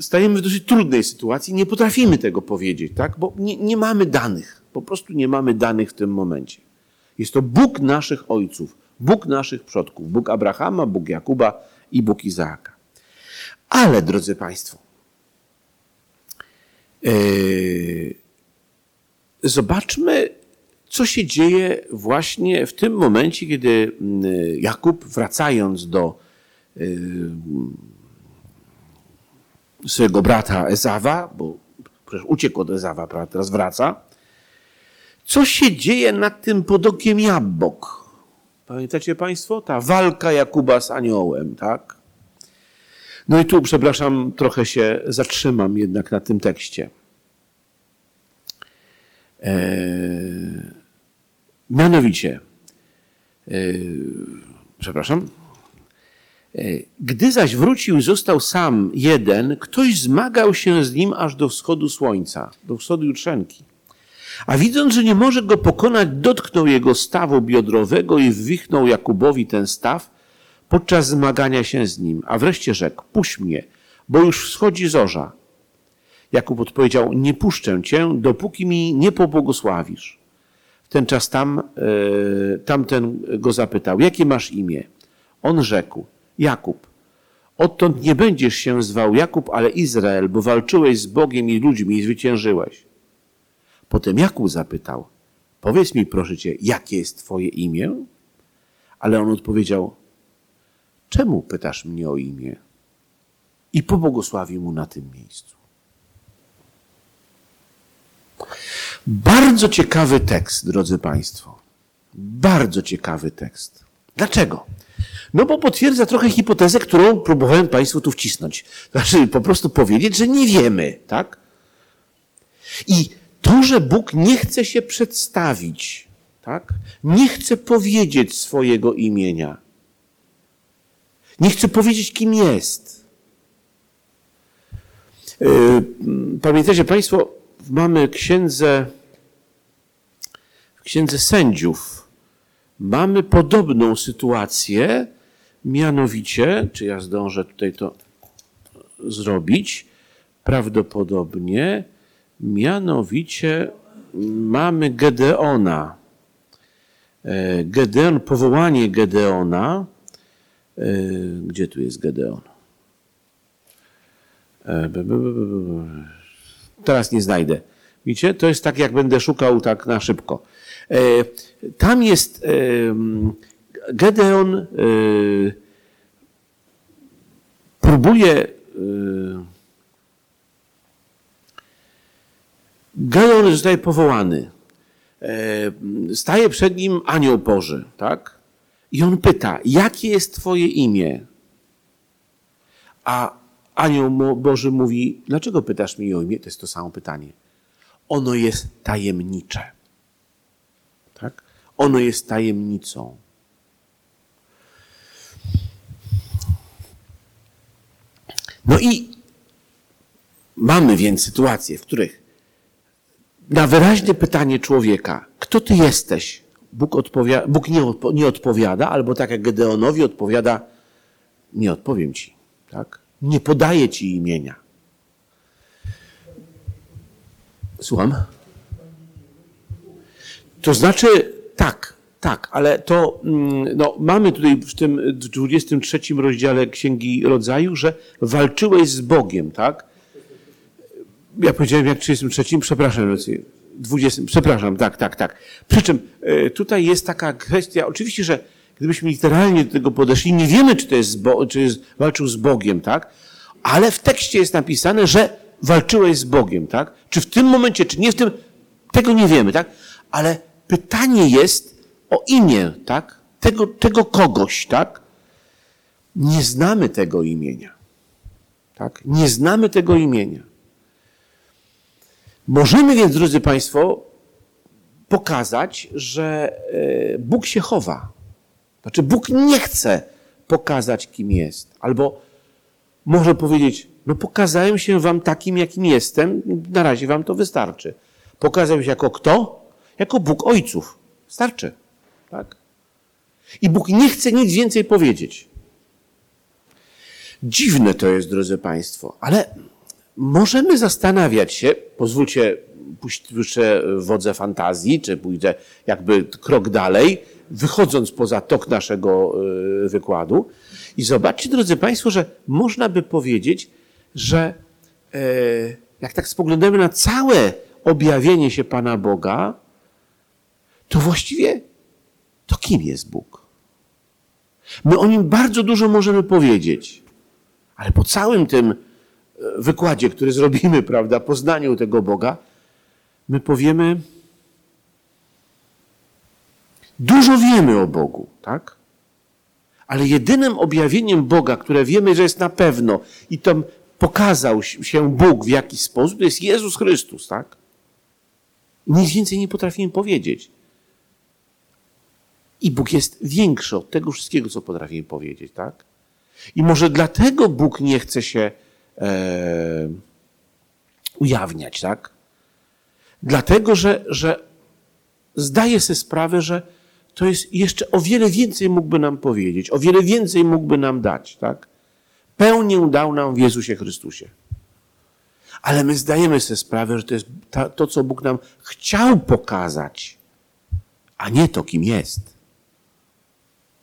Speaker 1: stajemy w dosyć trudnej sytuacji, nie potrafimy tego powiedzieć, tak? bo nie, nie mamy danych, po prostu nie mamy danych w tym momencie. Jest to Bóg naszych ojców, Bóg naszych przodków, Bóg Abrahama, Bóg Jakuba, i Bóg Izaaka. Ale, drodzy Państwo, yy, zobaczmy, co się dzieje właśnie w tym momencie, kiedy yy, Jakub, wracając do yy, swojego brata Ezawa, bo przecież uciekł od Ezawa, teraz wraca. Co się dzieje nad tym podokiem Jabbok? Pamiętacie Państwo? Ta walka Jakuba z aniołem, tak? No i tu, przepraszam, trochę się zatrzymam jednak na tym tekście. Eee, mianowicie, eee, przepraszam, eee, gdy zaś wrócił i został sam jeden, ktoś zmagał się z nim aż do wschodu słońca, do wschodu jutrzenki. A widząc, że nie może go pokonać, dotknął jego stawu biodrowego i wwichnął Jakubowi ten staw podczas zmagania się z nim. A wreszcie rzekł, puść mnie, bo już wschodzi zorza. Jakub odpowiedział, nie puszczę cię, dopóki mi nie pobłogosławisz. Ten czas tam, e, tamten go zapytał, jakie masz imię? On rzekł, Jakub. Odtąd nie będziesz się zwał Jakub, ale Izrael, bo walczyłeś z Bogiem i ludźmi i zwyciężyłeś. Potem Jakub zapytał, powiedz mi proszę cię, jakie jest twoje imię? Ale on odpowiedział, czemu pytasz mnie o imię? I pobłogosławił mu na tym miejscu. Bardzo ciekawy tekst, drodzy Państwo. Bardzo ciekawy tekst. Dlaczego? No bo potwierdza trochę hipotezę, którą próbowałem Państwu tu wcisnąć. Znaczy po prostu powiedzieć, że nie wiemy, tak? I to, że Bóg nie chce się przedstawić, tak? nie chce powiedzieć swojego imienia, nie chce powiedzieć, kim jest. E, pamiętacie Państwo, mamy księdze, w księdze sędziów, mamy podobną sytuację, mianowicie, czy ja zdążę tutaj to zrobić, prawdopodobnie Mianowicie mamy Gedeona. E, Gedeon, powołanie Gedeona. E, gdzie tu jest Gedeon? E, Teraz nie znajdę. Widzicie? To jest tak, jak będę szukał tak na szybko. E, tam jest Gedeon próbuje Gedeon zostaje powołany. Staje przed nim anioł Boży, tak? I on pyta, jakie jest twoje imię? A anioł Boży mówi, dlaczego pytasz mi o imię? To jest to samo pytanie. Ono jest tajemnicze. Tak? Ono jest tajemnicą. No i mamy więc sytuacje, w których na wyraźne pytanie człowieka, kto ty jesteś? Bóg, Bóg nie, odpo, nie odpowiada, albo tak jak Gedeonowi odpowiada, nie odpowiem ci. Tak? Nie podaję ci imienia. Słucham? To znaczy, tak, tak, ale to mm, no, mamy tutaj w tym 23 rozdziale Księgi Rodzaju, że walczyłeś z Bogiem, tak? Ja powiedziałem jak 33, przepraszam, 20, przepraszam, tak, tak, tak. Przy czym e, tutaj jest taka kwestia, oczywiście, że gdybyśmy literalnie do tego podeszli, nie wiemy, czy to jest, czy jest walczył z Bogiem, tak? Ale w tekście jest napisane, że walczyłeś z Bogiem, tak? Czy w tym momencie, czy nie w tym, tego nie wiemy, tak? Ale pytanie jest o imię, tak? Tego, tego kogoś, tak? Nie znamy tego imienia. Tak? Nie znamy tego imienia. Możemy więc, drodzy Państwo, pokazać, że e, Bóg się chowa. Znaczy, Bóg nie chce pokazać, kim jest. Albo może powiedzieć, no pokazałem się wam takim, jakim jestem, na razie wam to wystarczy. Pokazałem się jako kto? Jako Bóg ojców. Starczy. Tak? I Bóg nie chce nic więcej powiedzieć. Dziwne to jest, drodzy Państwo, ale możemy zastanawiać się, pozwólcie, puszczę wodze fantazji, czy pójdę jakby krok dalej, wychodząc poza tok naszego e, wykładu. I zobaczcie, drodzy Państwo, że można by powiedzieć, że e, jak tak spoglądamy na całe objawienie się Pana Boga, to właściwie to kim jest Bóg? My o nim bardzo dużo możemy powiedzieć, ale po całym tym e, wykładzie, który zrobimy, prawda, poznaniu tego Boga, my powiemy, dużo wiemy o Bogu, tak? Ale jedynym objawieniem Boga, które wiemy, że jest na pewno i tam pokazał się Bóg w jakiś sposób, to jest Jezus Chrystus, tak? Nic więcej nie potrafimy powiedzieć. I Bóg jest większy od tego wszystkiego, co potrafimy powiedzieć, tak? I może dlatego Bóg nie chce się e, ujawniać, tak? Dlatego, że, że zdaje sobie sprawę, że to jest jeszcze o wiele więcej mógłby nam powiedzieć, o wiele więcej mógłby nam dać, tak? Pełnię dał nam w Jezusie Chrystusie. Ale my zdajemy sobie sprawę, że to jest to, co Bóg nam chciał pokazać, a nie to, kim jest.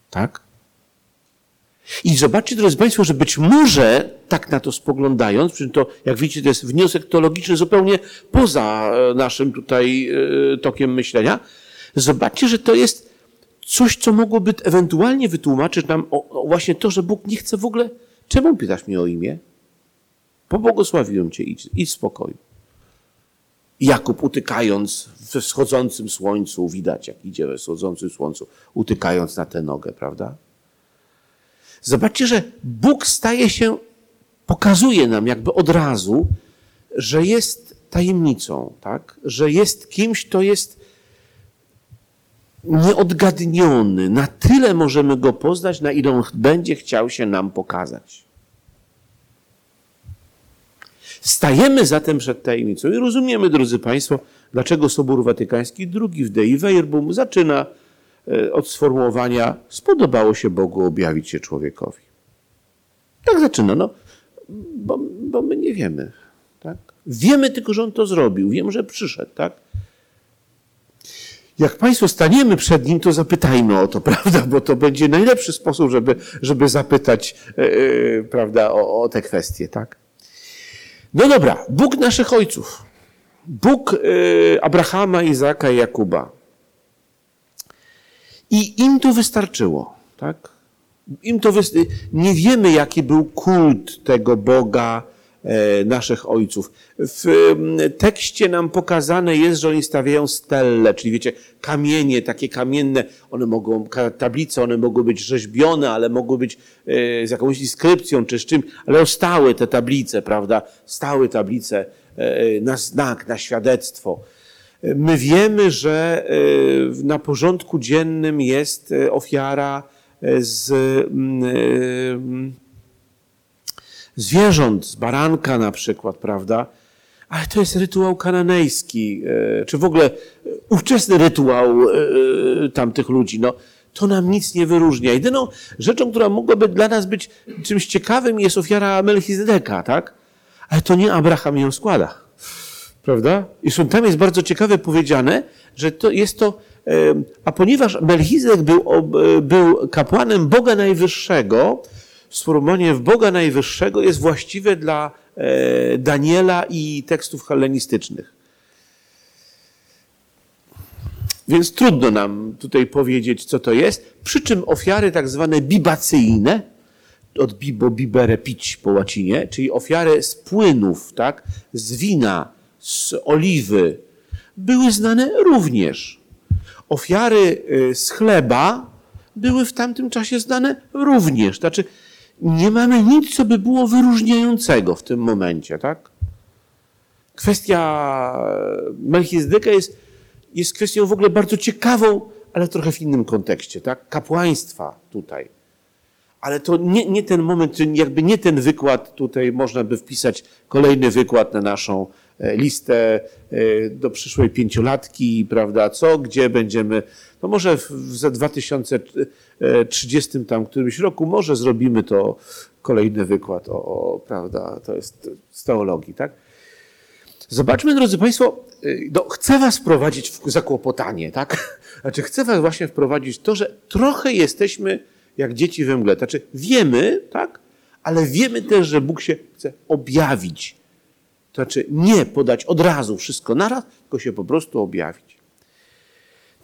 Speaker 1: Tak? I zobaczcie, drodzy Państwo, że być może, tak na to spoglądając, przy to, jak widzicie, to jest wniosek teologiczny zupełnie poza e, naszym tutaj e, tokiem myślenia, zobaczcie, że to jest coś, co mogłoby ewentualnie wytłumaczyć nam o, o właśnie to, że Bóg nie chce w ogóle. Czemu pytasz mnie o imię? Pobłogosławiłem cię, idź, idź w spokoju. Jakub utykając we wschodzącym słońcu, widać jak idzie we wschodzącym słońcu, utykając na tę nogę, prawda? Zobaczcie, że Bóg staje się, pokazuje nam jakby od razu, że jest tajemnicą, tak? Że jest kimś, kto jest nieodgadniony. Na tyle możemy go poznać, na ile on będzie chciał się nam pokazać. Stajemy zatem przed tajemnicą i rozumiemy, drodzy Państwo, dlaczego Sobór Watykański II w Dei Verbum zaczyna od sformułowania spodobało się Bogu objawić się człowiekowi. Tak zaczyna, no, bo, bo my nie wiemy. Tak? Wiemy tylko, że On to zrobił, wiemy, że przyszedł, tak? jak Państwo staniemy przed Nim, to zapytajmy o to, prawda? Bo to będzie najlepszy sposób, żeby, żeby zapytać, yy, prawda, o, o te kwestie, tak? No dobra, Bóg naszych ojców. Bóg y, Abrahama, Izaka i Jakuba. I im to wystarczyło, tak? Im to wystarczyło. Nie wiemy, jaki był kult tego Boga e, naszych ojców. W mm, tekście nam pokazane jest, że oni stawiają stelle, czyli wiecie, kamienie, takie kamienne, one mogą, tablice, one mogą być rzeźbione, ale mogą być e, z jakąś inskrypcją czy z czym, ale stały te tablice, prawda? Stały tablice e, na znak, na świadectwo. My wiemy, że na porządku dziennym jest ofiara z mm, zwierząt, z baranka na przykład, prawda? Ale to jest rytuał kananejski, e, czy w ogóle ówczesny rytuał e, tamtych ludzi. No, to nam nic nie wyróżnia. Jedyną rzeczą, która mogłaby dla nas być czymś ciekawym, jest ofiara Melchizedeka, tak? Ale to nie Abraham ją składa. Prawda? I tam jest bardzo ciekawe powiedziane, że to jest to, e, a ponieważ Melchizedek był, był kapłanem Boga Najwyższego, sformułowanie w Boga Najwyższego jest właściwe dla e, Daniela i tekstów hellenistycznych. Więc trudno nam tutaj powiedzieć, co to jest. Przy czym ofiary tak zwane bibacyjne, od bibo, bibere, pić po łacinie, czyli ofiary z płynów, tak, z wina, z oliwy, były znane również. Ofiary e, z chleba były w tamtym czasie znane również. Znaczy, nie mamy nic, co by było wyróżniającego w tym momencie, tak? Kwestia Melchizedeka jest, jest kwestią w ogóle bardzo ciekawą, ale trochę w innym kontekście, tak? Kapłaństwa tutaj. Ale to nie, nie ten moment, jakby nie ten wykład, tutaj można by wpisać kolejny wykład na naszą listę e, do przyszłej pięciolatki, prawda, co, gdzie będziemy, no może w, za 2030 tam którymś roku, może zrobimy to kolejny wykład o, o prawda, to jest z teologii, tak? Zobaczmy, drodzy Państwo, y, no, chcę Was wprowadzić w zakłopotanie, tak? Znaczy, chcę Was właśnie wprowadzić to, że trochę jesteśmy jak dzieci we mgle. Znaczy, wiemy, tak? Ale wiemy też, że Bóg się chce objawić. To znaczy, nie podać od razu wszystko naraz, tylko się po prostu objawić.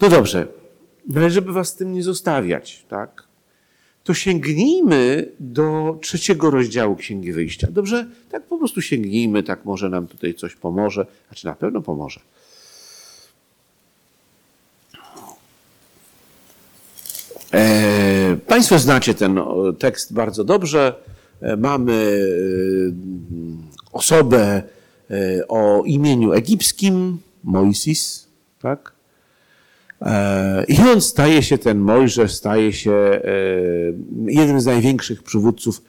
Speaker 1: No dobrze, ale żeby Was z tym nie zostawiać, tak? To sięgnijmy do trzeciego rozdziału Księgi Wyjścia. Dobrze? Tak po prostu sięgnijmy, tak może nam tutaj coś pomoże. Znaczy na pewno pomoże. E, państwo znacie ten tekst bardzo dobrze. E, mamy e, osobę o imieniu egipskim, Moisis, tak? I on staje się, ten Mojżesz staje się jednym z największych przywódców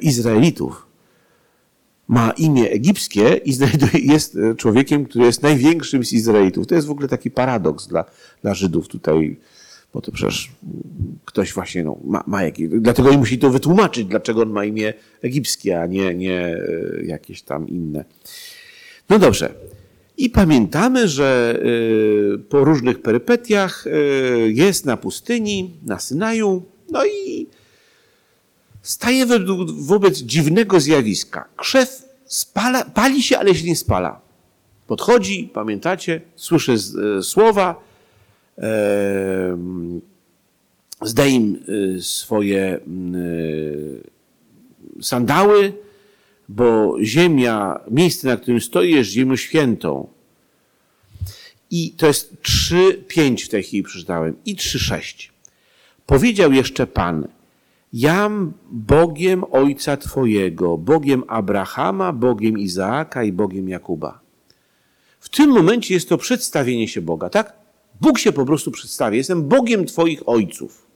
Speaker 1: Izraelitów. Ma imię egipskie i jest człowiekiem, który jest największym z Izraelitów. To jest w ogóle taki paradoks dla, dla Żydów tutaj bo to przecież ktoś właśnie no, ma, ma jakieś, dlatego musi to wytłumaczyć, dlaczego on ma imię egipskie, a nie, nie e, jakieś tam inne. No dobrze. I pamiętamy, że e, po różnych perypetiach e, jest na pustyni, na Synaju, no i staje wobec dziwnego zjawiska. Krzew spala, pali się, ale się nie spala. Podchodzi, pamiętacie, słyszy słowa, zdaj im y, swoje y, sandały, bo ziemia, miejsce, na którym stoi, jest ziemią świętą. I to jest 3,5 w tej chwili przeczytałem i 3,6. Powiedział jeszcze Pan, jam Bogiem Ojca Twojego, Bogiem Abrahama, Bogiem Izaaka i Bogiem Jakuba. W tym momencie jest to przedstawienie się Boga, tak? Bóg się po prostu przedstawia. Jestem Bogiem Twoich ojców.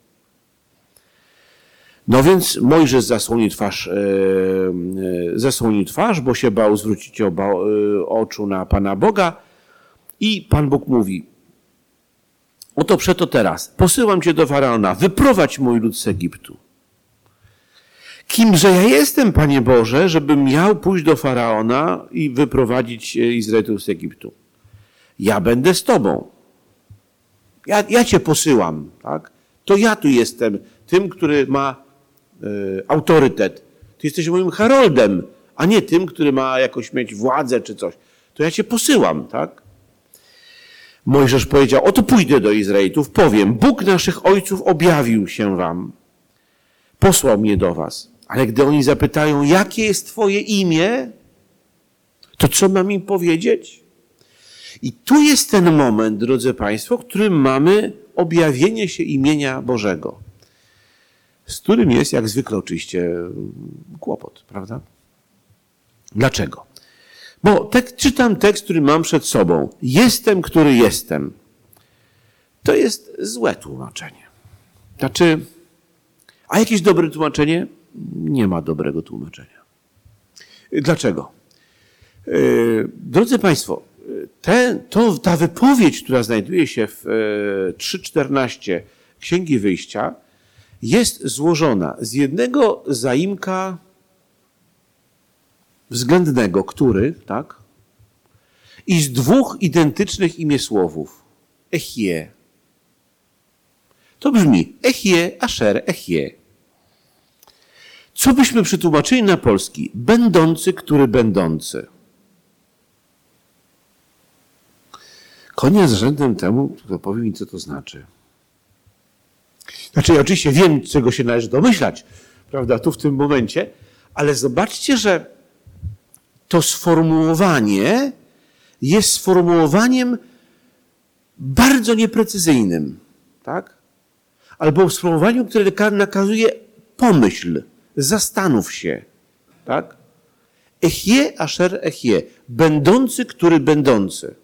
Speaker 1: No więc Mojżesz zasłonił twarz, yy, zasłonił twarz, bo się bał zwrócić oba, yy, oczu na Pana Boga. I Pan Bóg mówi, oto przeto teraz, posyłam Cię do Faraona, wyprowadź mój lud z Egiptu. Kimże ja jestem, Panie Boże, żebym miał pójść do Faraona i wyprowadzić Izraelitów z Egiptu? Ja będę z Tobą. Ja, ja cię posyłam, tak? To ja tu jestem tym, który ma y, autorytet. Ty jesteś moim heroldem, a nie tym, który ma jakoś mieć władzę czy coś. To ja cię posyłam, tak? Mojżesz powiedział, oto pójdę do Izraelitów, powiem, Bóg naszych ojców objawił się wam, posłał mnie do was. Ale gdy oni zapytają, jakie jest twoje imię, to co mam im powiedzieć? I tu jest ten moment, drodzy Państwo, w którym mamy objawienie się imienia Bożego, z którym jest jak zwykle oczywiście kłopot, prawda? Dlaczego? Bo tek, czytam tekst, który mam przed sobą. Jestem, który jestem. To jest złe tłumaczenie. Znaczy, a jakieś dobre tłumaczenie? Nie ma dobrego tłumaczenia. Dlaczego? Yy, drodzy Państwo, te, to, ta wypowiedź, która znajduje się w 3.14 Księgi Wyjścia, jest złożona z jednego zaimka względnego, który, tak? I z dwóch identycznych imiesłowów. Echie. To brzmi Echie, Asher, Echie. Co byśmy przetłumaczyli na polski? Będący, który będący. Koniec rzędem temu, kto powie mi, co to znaczy. Znaczy, oczywiście wiem, czego się należy domyślać, prawda, tu w tym momencie, ale zobaczcie, że to sformułowanie jest sformułowaniem bardzo nieprecyzyjnym, tak? Albo sformułowaniem, które nakazuje pomyśl, zastanów się, tak? Echie asher echie, będący, który będący.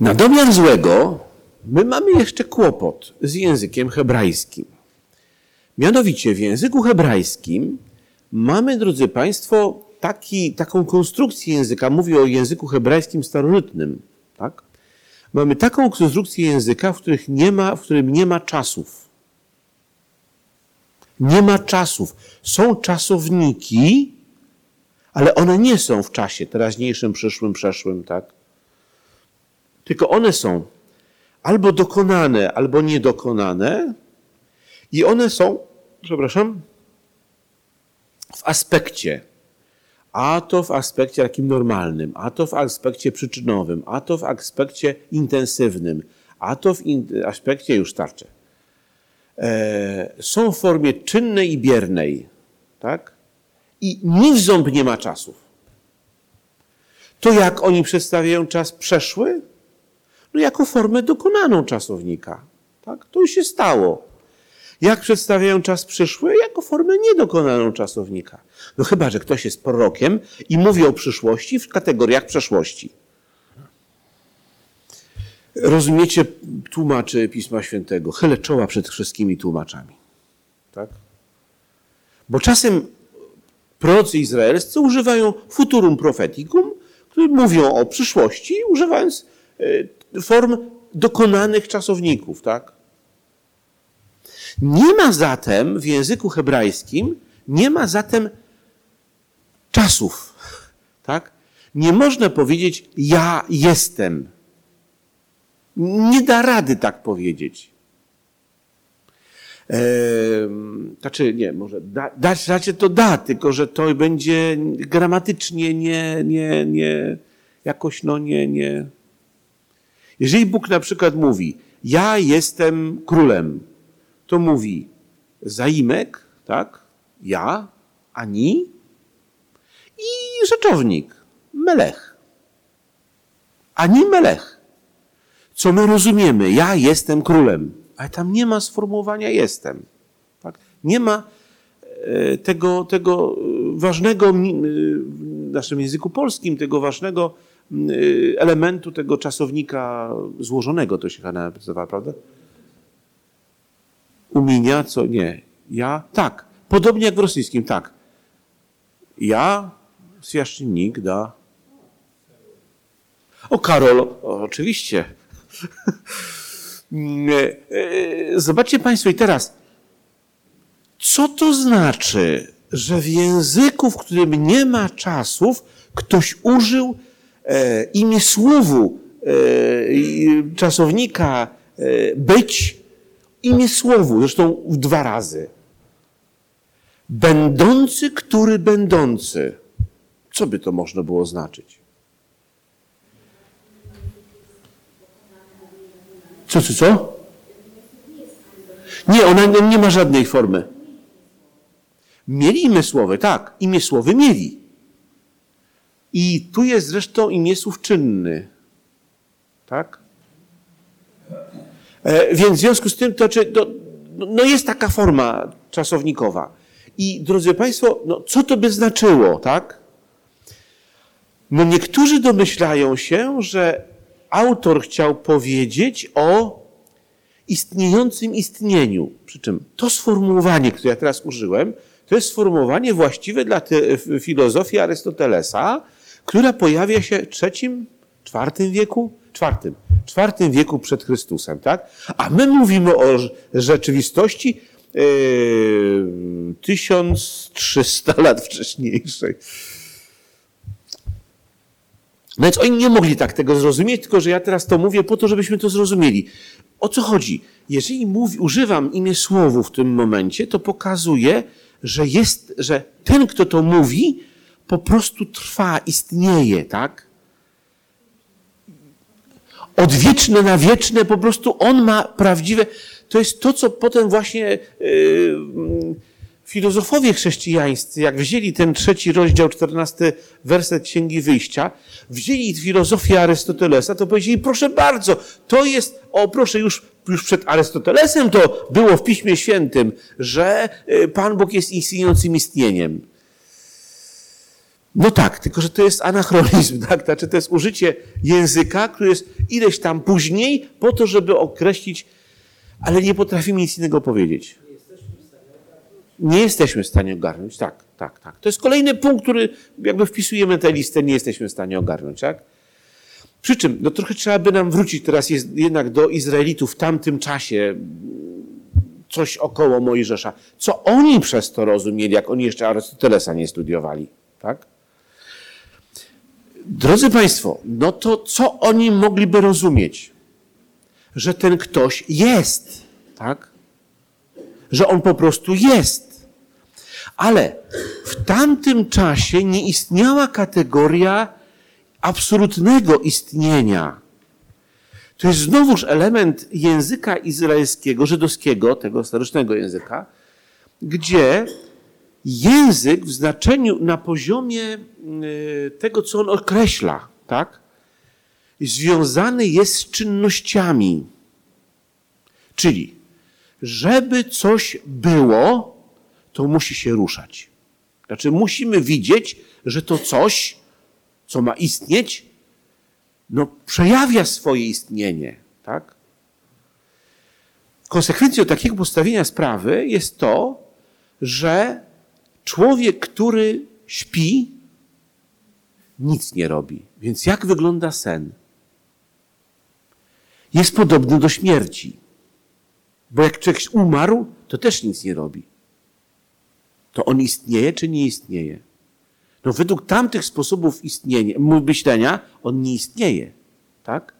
Speaker 1: Na domiar złego my mamy jeszcze kłopot z językiem hebrajskim. Mianowicie w języku hebrajskim mamy, drodzy Państwo, taki, taką konstrukcję języka. Mówię o języku hebrajskim starożytnym. Tak? Mamy taką konstrukcję języka, w, których nie ma, w którym nie ma czasów. Nie ma czasów. Są czasowniki, ale one nie są w czasie teraźniejszym, przyszłym, przeszłym, tak? Tylko one są albo dokonane, albo niedokonane i one są, przepraszam, w aspekcie. A to w aspekcie takim normalnym, a to w aspekcie przyczynowym, a to w aspekcie intensywnym, a to w aspekcie już starcze. E, są w formie czynnej i biernej, tak? I nic ząb nie ma czasów. To jak oni przedstawiają czas przeszły, no jako formę dokonaną czasownika. Tak? To już się stało. Jak przedstawiają czas przyszły? Jako formę niedokonaną czasownika. No chyba, że ktoś jest prorokiem i mówi o przyszłości w kategoriach przeszłości. Rozumiecie tłumaczy Pisma Świętego. Chylę czoła przed wszystkimi tłumaczami. Tak? Bo czasem prorocy izraelscy używają futurum propheticum, które mówią o przyszłości, używając e, form dokonanych czasowników, tak? Nie ma zatem w języku hebrajskim, nie ma zatem czasów, tak? Nie można powiedzieć ja jestem. Nie da rady tak powiedzieć. Eee, znaczy, nie, może da, dać raczej to da, tylko że to będzie gramatycznie nie, nie, nie, jakoś no nie, nie, jeżeli Bóg na przykład mówi, ja jestem królem, to mówi zaimek, tak? Ja, ani i rzeczownik, melech. Ani melech. Co my rozumiemy? Ja jestem królem. Ale tam nie ma sformułowania jestem. Tak? Nie ma e, tego, tego ważnego w naszym języku polskim, tego ważnego elementu tego czasownika złożonego, to się chyba nazywa, prawda? Umienia, co nie. Ja, tak. Podobnie jak w rosyjskim, tak. Ja, Swiaszczynik, da. O, Karol, oczywiście. Y, y, zobaczcie Państwo i teraz, co to znaczy, że w języku, w którym nie ma czasów, ktoś użył imię słowu e, czasownika e, być imię słowu, zresztą dwa razy. Będący, który będący. Co by to można było znaczyć? Co, co, co? Nie, ona nie ma żadnej formy. Mieli imię słowy, tak, imię słowy mieli. I tu jest zresztą imię słów czynny. Tak? E, więc w związku z tym to, czy, to, no jest taka forma czasownikowa. I drodzy Państwo, no co to by znaczyło, tak? No niektórzy domyślają się, że autor chciał powiedzieć o istniejącym istnieniu. Przy czym to sformułowanie, które ja teraz użyłem, to jest sformułowanie właściwe dla filozofii Arystotelesa, która pojawia się w trzecim, czwartym wieku, czwartym, czwartym wieku przed Chrystusem, tak? A my mówimy o rzeczywistości yy, 1300 lat wcześniejszej. No więc oni nie mogli tak tego zrozumieć, tylko że ja teraz to mówię po to, żebyśmy to zrozumieli. O co chodzi? Jeżeli używam imię słowu w tym momencie, to pokazuje, że jest, że ten, kto to mówi, po prostu trwa, istnieje, tak? Odwieczne na wieczne, po prostu on ma prawdziwe. To jest to, co potem właśnie yy, filozofowie chrześcijańscy, jak wzięli ten trzeci rozdział, czternasty werset Księgi Wyjścia, wzięli filozofię Arystotelesa, to powiedzieli, proszę bardzo, to jest, o proszę, już, już przed Arystotelesem to było w Piśmie Świętym, że y, Pan Bóg jest istniejącym istnieniem. No tak, tylko że to jest anachronizm, tak? Znaczy to jest użycie języka, który jest ileś tam później, po to, żeby określić, ale nie potrafimy nic innego powiedzieć. Nie jesteśmy w stanie ogarnąć, tak, tak, tak. To jest kolejny punkt, który jakby wpisujemy tę listę, nie jesteśmy w stanie ogarnąć, tak? Przy czym, no trochę trzeba by nam wrócić teraz jednak do Izraelitów w tamtym czasie, coś około Mojżesza. Co oni przez to rozumieli, jak oni jeszcze Arystotelesa nie studiowali, tak? Drodzy Państwo, no to co oni mogliby rozumieć? Że ten ktoś jest, tak? Że on po prostu jest. Ale w tamtym czasie nie istniała kategoria absolutnego istnienia. To jest znowuż element języka izraelskiego, żydowskiego, tego historycznego języka, gdzie język w znaczeniu na poziomie y, tego, co on określa, tak? Związany jest z czynnościami. Czyli, żeby coś było, to musi się ruszać. Znaczy, musimy widzieć, że to coś, co ma istnieć, no, przejawia swoje istnienie, tak? Konsekwencją takiego postawienia sprawy jest to, że Człowiek, który śpi, nic nie robi. Więc jak wygląda sen? Jest podobny do śmierci. Bo jak człowiek umarł, to też nic nie robi. To on istnieje, czy nie istnieje? No według tamtych sposobów istnienia, myślenia, on nie istnieje. Tak?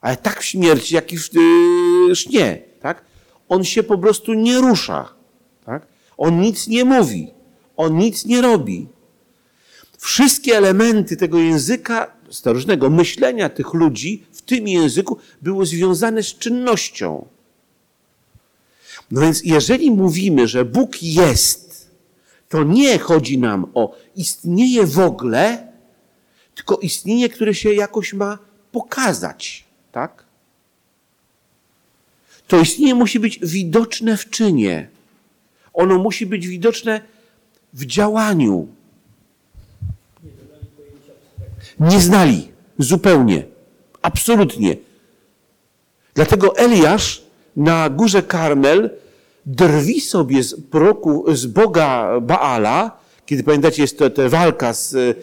Speaker 1: Ale tak w śmierci, jak i w yy, śnie. Tak? On się po prostu nie rusza. Tak? On nic nie mówi. On nic nie robi. Wszystkie elementy tego języka starożytnego, myślenia tych ludzi w tym języku były związane z czynnością. No więc jeżeli mówimy, że Bóg jest, to nie chodzi nam o istnienie w ogóle, tylko istnienie, które się jakoś ma pokazać, tak? To istnienie musi być widoczne w czynie. Ono musi być widoczne w działaniu. Nie znali zupełnie, absolutnie. Dlatego Eliasz na górze Karmel drwi sobie z, proroku, z Boga Baala, kiedy pamiętacie, jest to, ta walka z y,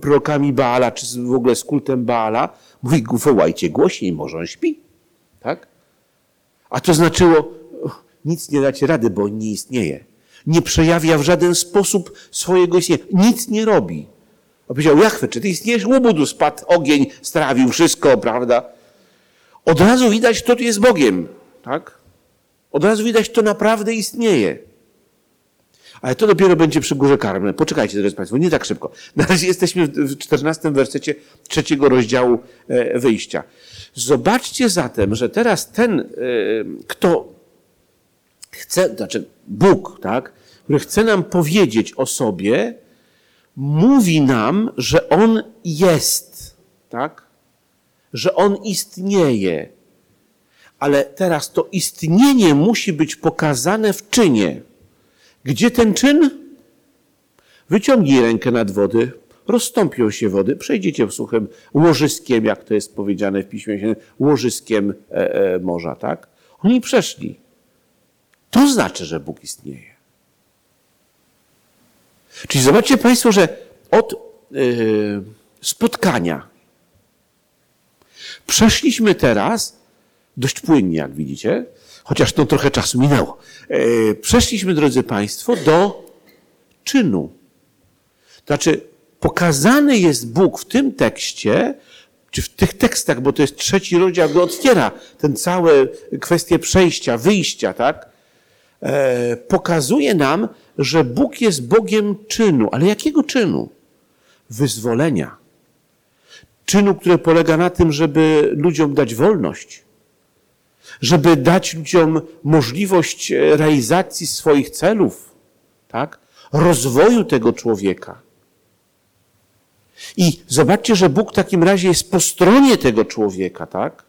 Speaker 1: prorokami Baala, czy w ogóle z kultem Baala, mówi, wołajcie głośniej, może on śpi. Tak? A to znaczyło, nic nie dacie rady, bo on nie istnieje nie przejawia w żaden sposób swojego istnienia. Nic nie robi. A powiedział, Jachwę, czy ty istniejesz? Łobudu spadł, ogień strawił wszystko, prawda? Od razu widać, kto tu jest Bogiem, tak? Od razu widać, to naprawdę istnieje. Ale to dopiero będzie przy górze karmne. Poczekajcie, drodzy Państwo, nie tak szybko. Na razie jesteśmy w 14 wersecie trzeciego rozdziału e, wyjścia. Zobaczcie zatem, że teraz ten, e, kto chce, znaczy Bóg, tak, który chce nam powiedzieć o sobie, mówi nam, że On jest, tak? Że On istnieje. Ale teraz to istnienie musi być pokazane w czynie. Gdzie ten czyn? Wyciągnij rękę nad wody, rozstąpią się wody, przejdziecie suchym łożyskiem, jak to jest powiedziane w Piśmie Świętym, łożyskiem e, e, morza, tak? Oni przeszli. To znaczy, że Bóg istnieje. Czyli zobaczcie Państwo, że od yy, spotkania przeszliśmy teraz dość płynnie, jak widzicie, chociaż to trochę czasu minęło. Yy, przeszliśmy, drodzy Państwo, do czynu. Znaczy, pokazany jest Bóg w tym tekście, czy w tych tekstach, bo to jest trzeci rozdział, gdy otwiera ten całe kwestie przejścia, wyjścia, tak? E, pokazuje nam, że Bóg jest Bogiem czynu. Ale jakiego czynu? Wyzwolenia. Czynu, który polega na tym, żeby ludziom dać wolność, żeby dać ludziom możliwość realizacji swoich celów, tak? rozwoju tego człowieka. I zobaczcie, że Bóg w takim razie jest po stronie tego człowieka, tak?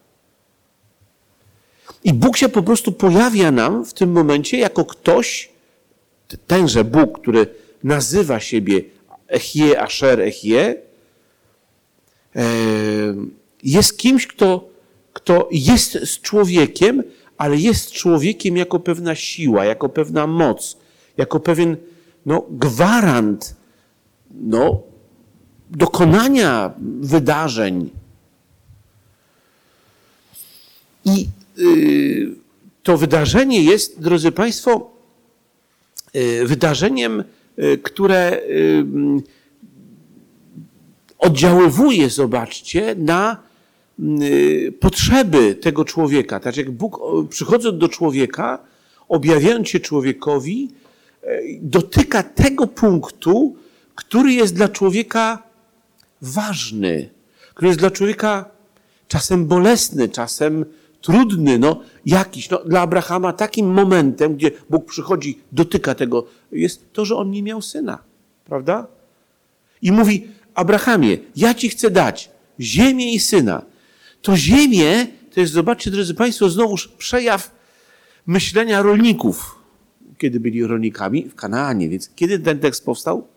Speaker 1: I Bóg się po prostu pojawia nam w tym momencie jako ktoś, tenże Bóg, który nazywa siebie Echie, Asher, Echie, jest kimś, kto, kto jest z człowiekiem, ale jest człowiekiem jako pewna siła, jako pewna moc, jako pewien no, gwarant no, dokonania wydarzeń. I to wydarzenie jest, drodzy Państwo, y, wydarzeniem, y, które oddziaływuje, zobaczcie, na potrzeby tego człowieka. Tak jak Bóg przychodząc do człowieka, objawiając się człowiekowi, dotyka tego punktu, który jest dla człowieka ważny, który jest dla człowieka czasem bolesny, czasem trudny, no jakiś. No, dla Abrahama takim momentem, gdzie Bóg przychodzi, dotyka tego, jest to, że on nie miał syna, prawda? I mówi, Abrahamie, ja ci chcę dać ziemię i syna. To ziemię, to jest, zobaczcie, drodzy Państwo, znowuż przejaw myślenia rolników, kiedy byli rolnikami w Kanaanie. Więc kiedy ten tekst powstał?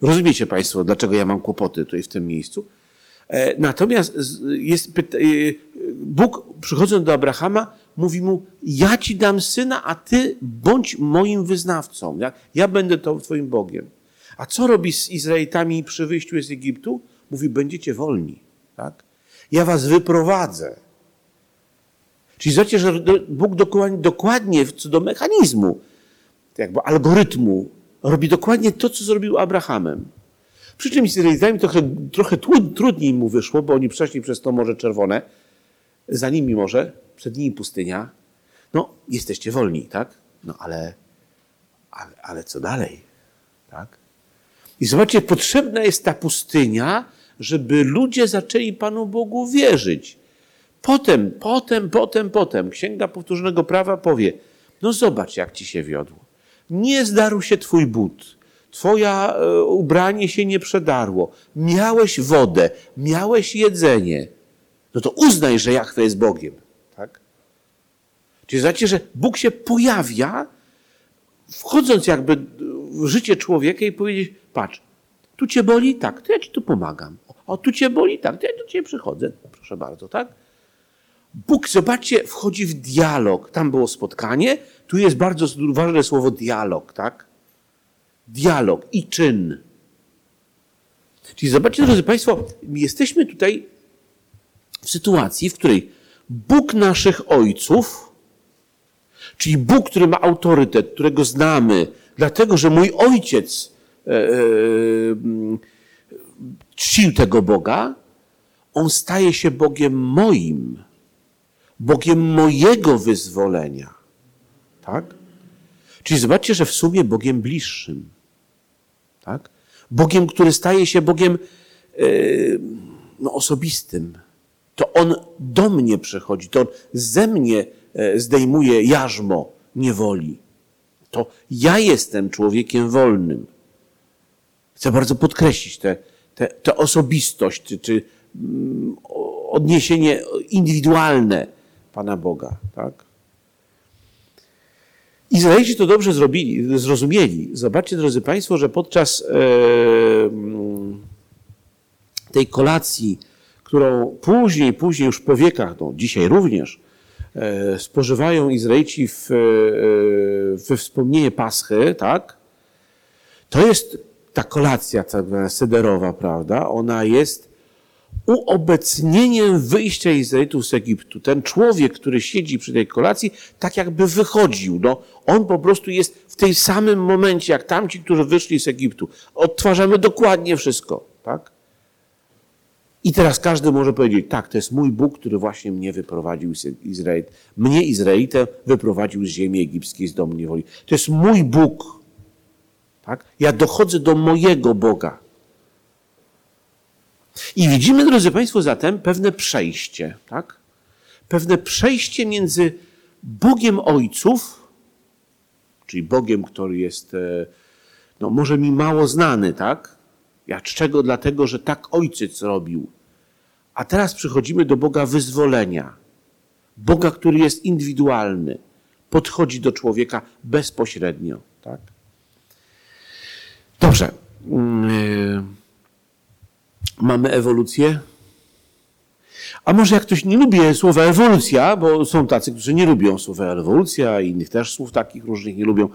Speaker 1: Rozumiecie Państwo, dlaczego ja mam kłopoty tutaj w tym miejscu? E, natomiast jest, e, Bóg przychodząc do Abrahama mówi mu, ja ci dam syna, a ty bądź moim wyznawcą. Ja, ja będę to twoim Bogiem. A co robi z Izraelitami przy wyjściu z Egiptu? Mówi, będziecie wolni. Tak? Ja was wyprowadzę. Czyli zobaczcie, że Bóg dokładnie, dokładnie co do mechanizmu, jakby algorytmu, robi dokładnie to, co zrobił Abrahamem. Przy czym Izraelitami trochę, trochę trudniej mu wyszło, bo oni przeszli przez to Morze Czerwone, za nimi morze, przed nimi pustynia. No, jesteście wolni, tak? No ale, ale, ale co dalej? Tak? I zobaczcie, potrzebna jest ta pustynia, żeby ludzie zaczęli Panu Bogu wierzyć. Potem, potem, potem, potem Księga Powtórzonego Prawa powie, no zobacz, jak ci się wiodło. Nie zdarł się twój but. Twoja e, ubranie się nie przedarło. Miałeś wodę, miałeś jedzenie. No to uznaj, że Jachwę jest Bogiem. Tak? Czyli znaczy, że Bóg się pojawia, wchodząc jakby w życie człowieka i powiedzieć, patrz, tu cię boli? Tak, to ja ci tu pomagam. O, tu cię boli? Tak, to ja do ciebie przychodzę. Proszę bardzo, tak? Bóg, zobaczcie, wchodzi w dialog. Tam było spotkanie, tu jest bardzo ważne słowo dialog, tak? Dialog i czyn. Czyli zobaczcie, drodzy Państwo, jesteśmy tutaj w sytuacji, w której Bóg naszych ojców, czyli Bóg, który ma autorytet, którego znamy, dlatego że mój ojciec e, e, czcił tego Boga, on staje się Bogiem moim. Bogiem mojego wyzwolenia. Tak? Czyli zobaczcie, że w sumie Bogiem bliższym. Tak? Bogiem, który staje się Bogiem yy, no, osobistym. To On do mnie przychodzi, to On ze mnie e, zdejmuje jarzmo niewoli. To ja jestem człowiekiem wolnym. Chcę bardzo podkreślić tę te, te osobistość, czy, czy mm, odniesienie indywidualne Pana Boga. Tak? Izraelici to dobrze zrobili, zrozumieli. Zobaczcie, drodzy Państwo, że podczas e, mm, tej kolacji, którą później, później już po wiekach, no dzisiaj również, e, spożywają Izraelici w, e, we wspomnienie Paschy, tak? To jest ta kolacja tak sederowa, prawda? Ona jest uobecnieniem wyjścia Izraelitów z Egiptu. Ten człowiek, który siedzi przy tej kolacji, tak jakby wychodził. No, on po prostu jest w tej samym momencie, jak tamci, którzy wyszli z Egiptu. Odtwarzamy dokładnie wszystko, tak? I teraz każdy może powiedzieć, tak, to jest mój Bóg, który właśnie mnie wyprowadził z Izrael, mnie Izraelitę wyprowadził z ziemi egipskiej, z domu niewoli. To jest mój Bóg. Tak? Ja dochodzę do mojego Boga. I widzimy, drodzy Państwo, zatem pewne przejście, tak? Pewne przejście między Bogiem Ojców, czyli Bogiem, który jest, e, no może mi mało znany, tak? Ja czczego dlatego, że tak Ojciec robił. A teraz przychodzimy do Boga wyzwolenia. Boga, który jest indywidualny. Podchodzi do człowieka bezpośrednio, tak? Dobrze. Yy mamy ewolucję? A może jak ktoś nie lubi słowa ewolucja, bo są tacy, którzy nie lubią słowa ewolucja, i innych też słów takich różnych nie lubią,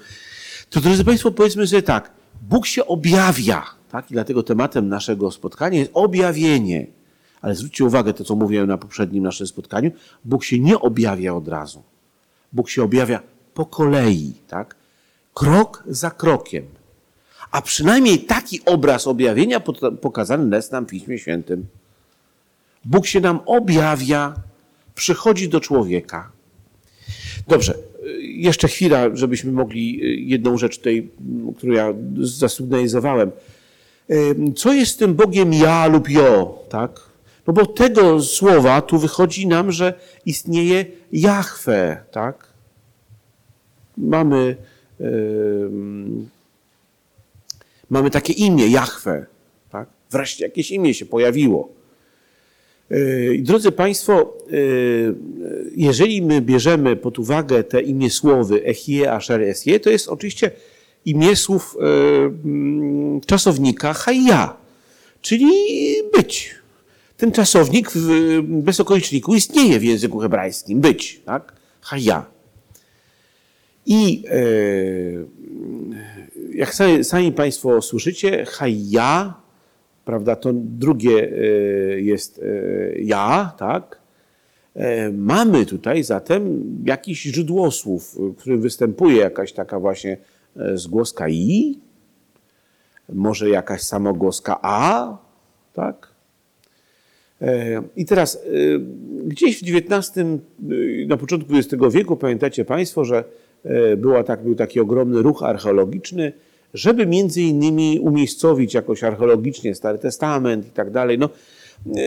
Speaker 1: to drodzy Państwo, powiedzmy sobie tak, Bóg się objawia, tak? I dlatego tematem naszego spotkania jest objawienie. Ale zwróćcie uwagę to, co mówiłem na poprzednim naszym spotkaniu, Bóg się nie objawia od razu. Bóg się objawia po kolei, tak? Krok za krokiem. A przynajmniej taki obraz objawienia pokazany jest nam w Piśmie Świętym. Bóg się nam objawia, przychodzi do człowieka. Dobrze, jeszcze chwila, żebyśmy mogli jedną rzecz tutaj, którą ja zasygnalizowałem. Co jest tym Bogiem ja lub jo, tak? No bo tego słowa tu wychodzi nam, że istnieje Jahwe, tak? Mamy Mamy takie imię, Jahwe. Tak? Wreszcie jakieś imię się pojawiło. Yy, drodzy Państwo, yy, jeżeli my bierzemy pod uwagę te imię słowy Echie, Asher, Esie, to jest oczywiście imię słów mm, czasownika Hayya, czyli być. Ten czasownik w bezokoliczniku istnieje w języku hebrajskim, być, tak? Hayya. I jak sami Państwo słyszycie, ja, prawda, to drugie e, jest e, ja, tak? E, mamy tutaj zatem jakiś źródłosłów, w którym występuje jakaś taka właśnie zgłoska i, może jakaś samogłoska a, tak? I teraz gdzieś w XIX, na początku XX wieku, pamiętacie Państwo, że była tak, był taki ogromny ruch archeologiczny, żeby między innymi umiejscowić jakoś archeologicznie Stary Testament i tak dalej. No, e,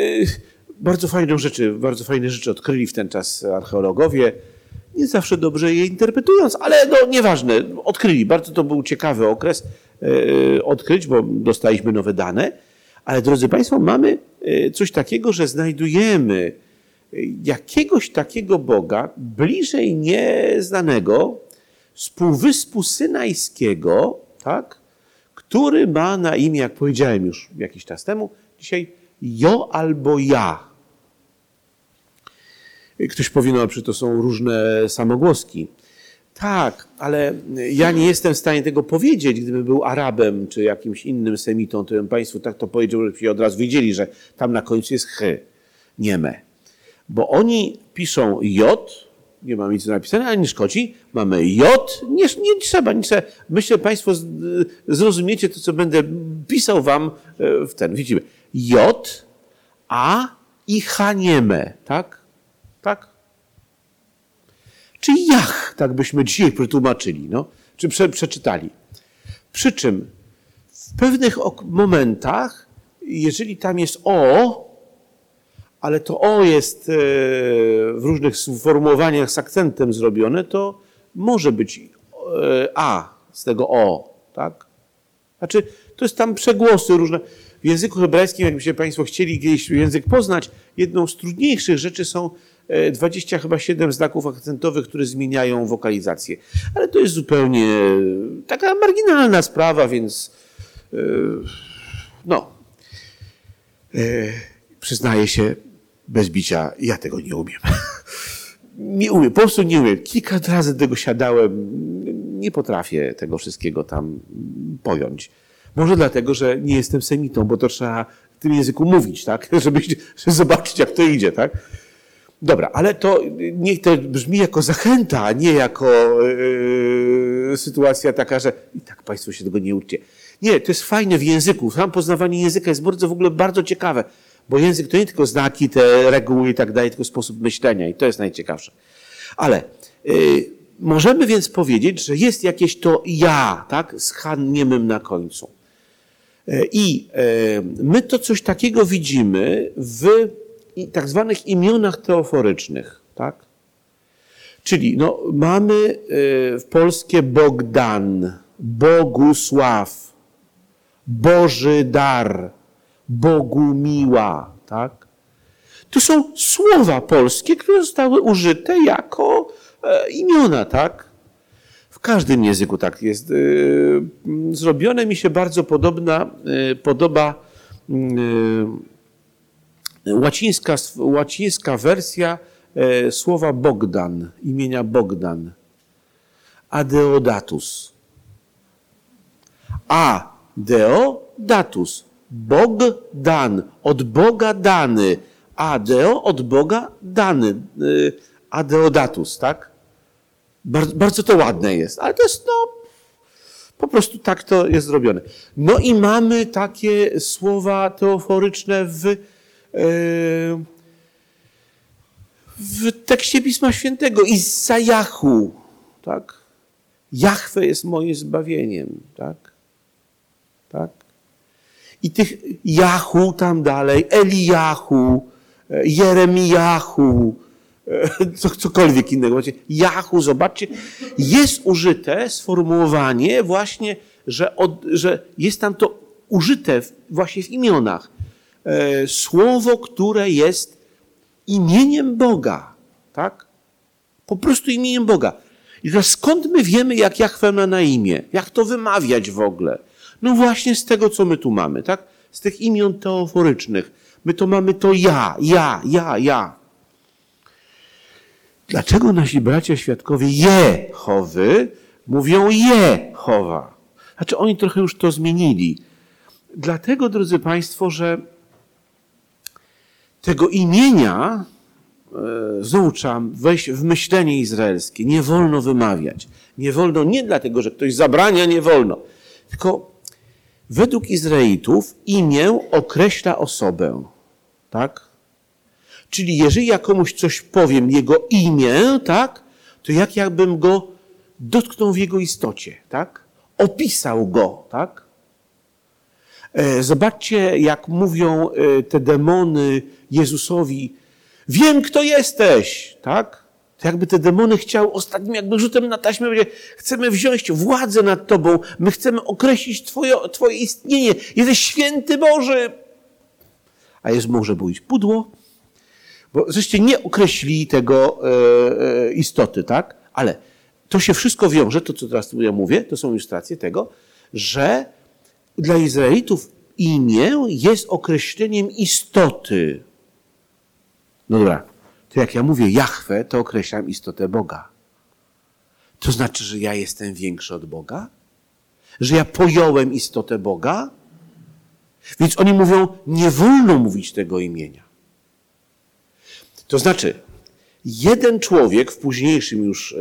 Speaker 1: bardzo fajne rzeczy, bardzo fajne rzeczy odkryli w ten czas archeologowie. Nie zawsze dobrze je interpretując, ale no nieważne, odkryli. Bardzo to był ciekawy okres e, odkryć, bo dostaliśmy nowe dane. Ale drodzy Państwo, mamy e, coś takiego, że znajdujemy jakiegoś takiego Boga bliżej nieznanego z Półwyspu Synajskiego, tak? który ma na imię, jak powiedziałem już jakiś czas temu, dzisiaj Jo albo Ja. Ktoś powie, no przecież to są różne samogłoski. Tak, ale ja nie jestem w stanie tego powiedzieć. Gdybym był Arabem czy jakimś innym Semitą, to bym Państwu tak to powiedział, żebyście od razu wiedzieli, że tam na końcu jest ch, nie me. Bo oni piszą J, nie mam nic napisane, ale nie szkodzi. Mamy J, nie, nie trzeba, nie trzeba. Myślę, Państwo zrozumiecie to, co będę pisał Wam e, w ten. Widzimy. J, A i Hanieme, tak? Tak? czy Jach, tak byśmy dzisiaj przetłumaczyli, no, czy prze, przeczytali. Przy czym w pewnych momentach, jeżeli tam jest O, ale to O jest e, w różnych sformułowaniach z akcentem zrobione, to może być e, A z tego O, tak? Znaczy, to jest tam przegłosy różne. W języku hebrajskim, jakbyście Państwo chcieli kiedyś język poznać, jedną z trudniejszych rzeczy są 20 e, chyba 7 znaków akcentowych, które zmieniają wokalizację. Ale to jest zupełnie taka marginalna sprawa, więc no. Przyznaję się, bez bicia, ja tego nie umiem. nie umiem, po prostu nie umiem. Kilka razy tego siadałem, nie potrafię tego wszystkiego tam pojąć. Może dlatego, że nie jestem semitą, bo to trzeba w tym języku mówić, tak? Żeby, żeby zobaczyć, jak to idzie, tak? Dobra, ale to niech to brzmi jako zachęta, a nie jako yy, sytuacja taka, że i tak Państwo się tego nie uczcie. Nie, to jest fajne w języku. Sam poznawanie języka jest bardzo w ogóle bardzo ciekawe. Bo język to nie tylko znaki, te reguły i tak dalej, tylko sposób myślenia i to jest najciekawsze. Ale y, możemy więc powiedzieć, że jest jakieś to ja, tak, z han niemym na końcu. Y, I y, my to coś takiego widzimy w tak zwanych imionach teoforycznych, tak? Czyli no, mamy w polskie Bogdan, Bogusław, Boży dar, Bogu miła, tak? To są słowa polskie, które zostały użyte jako e, imiona, tak? W każdym języku tak jest. E, zrobione mi się bardzo podobna, e, podoba łacińska, łacińska wersja e, słowa Bogdan, imienia Bogdan. Adeodatus. A Deodatus Bog od Boga dany. Adeo, od Boga dany. Y, adeodatus, tak? Bardzo, to ładne jest, ale to jest, no, po prostu tak to jest zrobione. No i mamy takie słowa teoforyczne w, w tekście Pisma Świętego. Isajachu, tak? Jachwe jest moim zbawieniem, tak? Tak? I tych Jachu tam dalej, Elijachu, e, Jeremijachu, e, cokolwiek innego. Jachu, zobaczcie, jest użyte sformułowanie właśnie, że, od, że jest tam to użyte właśnie w imionach. E, słowo, które jest imieniem Boga, tak? Po prostu imieniem Boga. I teraz skąd my wiemy, jak Jachwę ma na imię? Jak to wymawiać w ogóle? No właśnie z tego, co my tu mamy, tak? Z tych imion teoforycznych. My to mamy to ja, ja, ja, ja. Dlaczego nasi bracia świadkowie Jehowy mówią Jehowa? Znaczy oni trochę już to zmienili. Dlatego, drodzy Państwo, że tego imienia e, znowu wejść w myślenie izraelskie. Nie wolno wymawiać. Nie wolno nie dlatego, że ktoś zabrania, nie wolno. Tylko Według Izraelitów imię określa osobę. Tak? Czyli jeżeli ja komuś coś powiem, jego imię, tak, to jak jakbym go dotknął w jego istocie, tak? Opisał go, tak? E, zobaczcie, jak mówią e, te demony Jezusowi, wiem, kto jesteś, tak? To jakby te demony chciały ostatnim jakby rzutem na taśmę, będzie, chcemy wziąć władzę nad Tobą, my chcemy określić Twoje, twoje istnienie. Jesteś święty Boży. A jest może być pudło, bo żeście nie określili tego e, e, istoty, tak? Ale to się wszystko wiąże, to co teraz ja mówię, to są ilustracje tego, że dla Izraelitów imię jest określeniem istoty. No dobra, to jak ja mówię Jahwe, to określam istotę Boga. To znaczy, że ja jestem większy od Boga? Że ja pojąłem istotę Boga? Więc oni mówią, nie wolno mówić tego imienia. To znaczy, jeden człowiek w późniejszym już e,